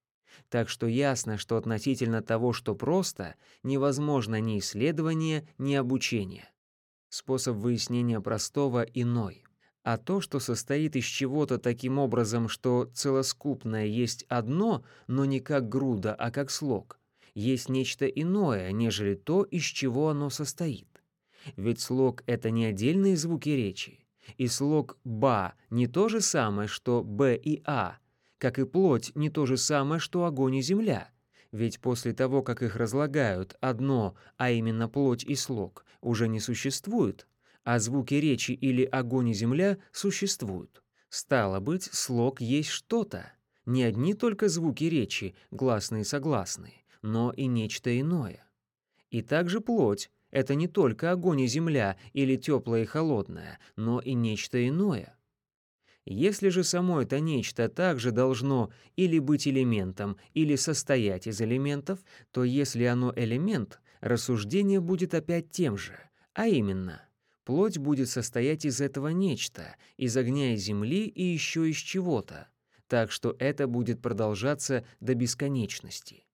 Speaker 1: Так что ясно, что относительно того, что просто, невозможно ни исследование, ни обучение способ выяснения простого иной. А то, что состоит из чего-то таким образом, что целоскупное есть одно, но не как груда, а как слог, есть нечто иное, нежели то, из чего оно состоит. Ведь слог — это не отдельные звуки речи, и слог «ба» не то же самое, что «б» и «а», как и плоть не то же самое, что огонь и земля. Ведь после того, как их разлагают, одно, а именно плоть и слог, уже не существует, а звуки речи или огонь и земля существуют. Стало быть, слог есть что-то. Не одни только звуки речи, гласные и согласные, но и нечто иное. И также плоть — это не только огонь и земля или теплое и холодное, но и нечто иное. Если же само это нечто также должно или быть элементом, или состоять из элементов, то если оно элемент, рассуждение будет опять тем же, а именно, плоть будет состоять из этого нечто, из огня и земли и еще из чего-то, так что это будет продолжаться до бесконечности.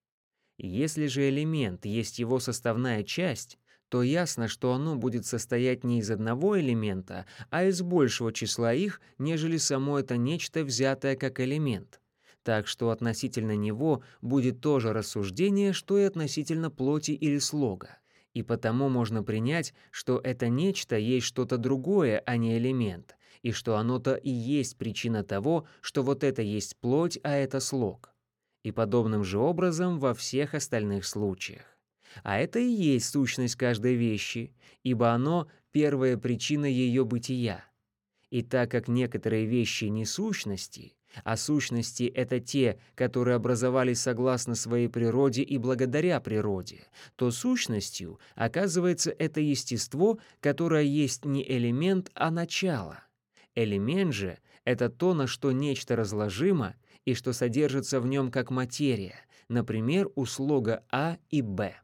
Speaker 1: Если же элемент есть его составная часть, то ясно, что оно будет состоять не из одного элемента, а из большего числа их, нежели само это нечто, взятое как элемент. Так что относительно него будет то же рассуждение, что и относительно плоти или слога. И потому можно принять, что это нечто есть что-то другое, а не элемент, и что оно-то и есть причина того, что вот это есть плоть, а это слог. И подобным же образом во всех остальных случаях. А это и есть сущность каждой вещи, ибо оно — первая причина ее бытия. И так как некоторые вещи не сущности, а сущности — это те, которые образовались согласно своей природе и благодаря природе, то сущностью оказывается это естество, которое есть не элемент, а начало. Элемент же — это то, на что нечто разложимо и что содержится в нем как материя, например, у слога А и Б.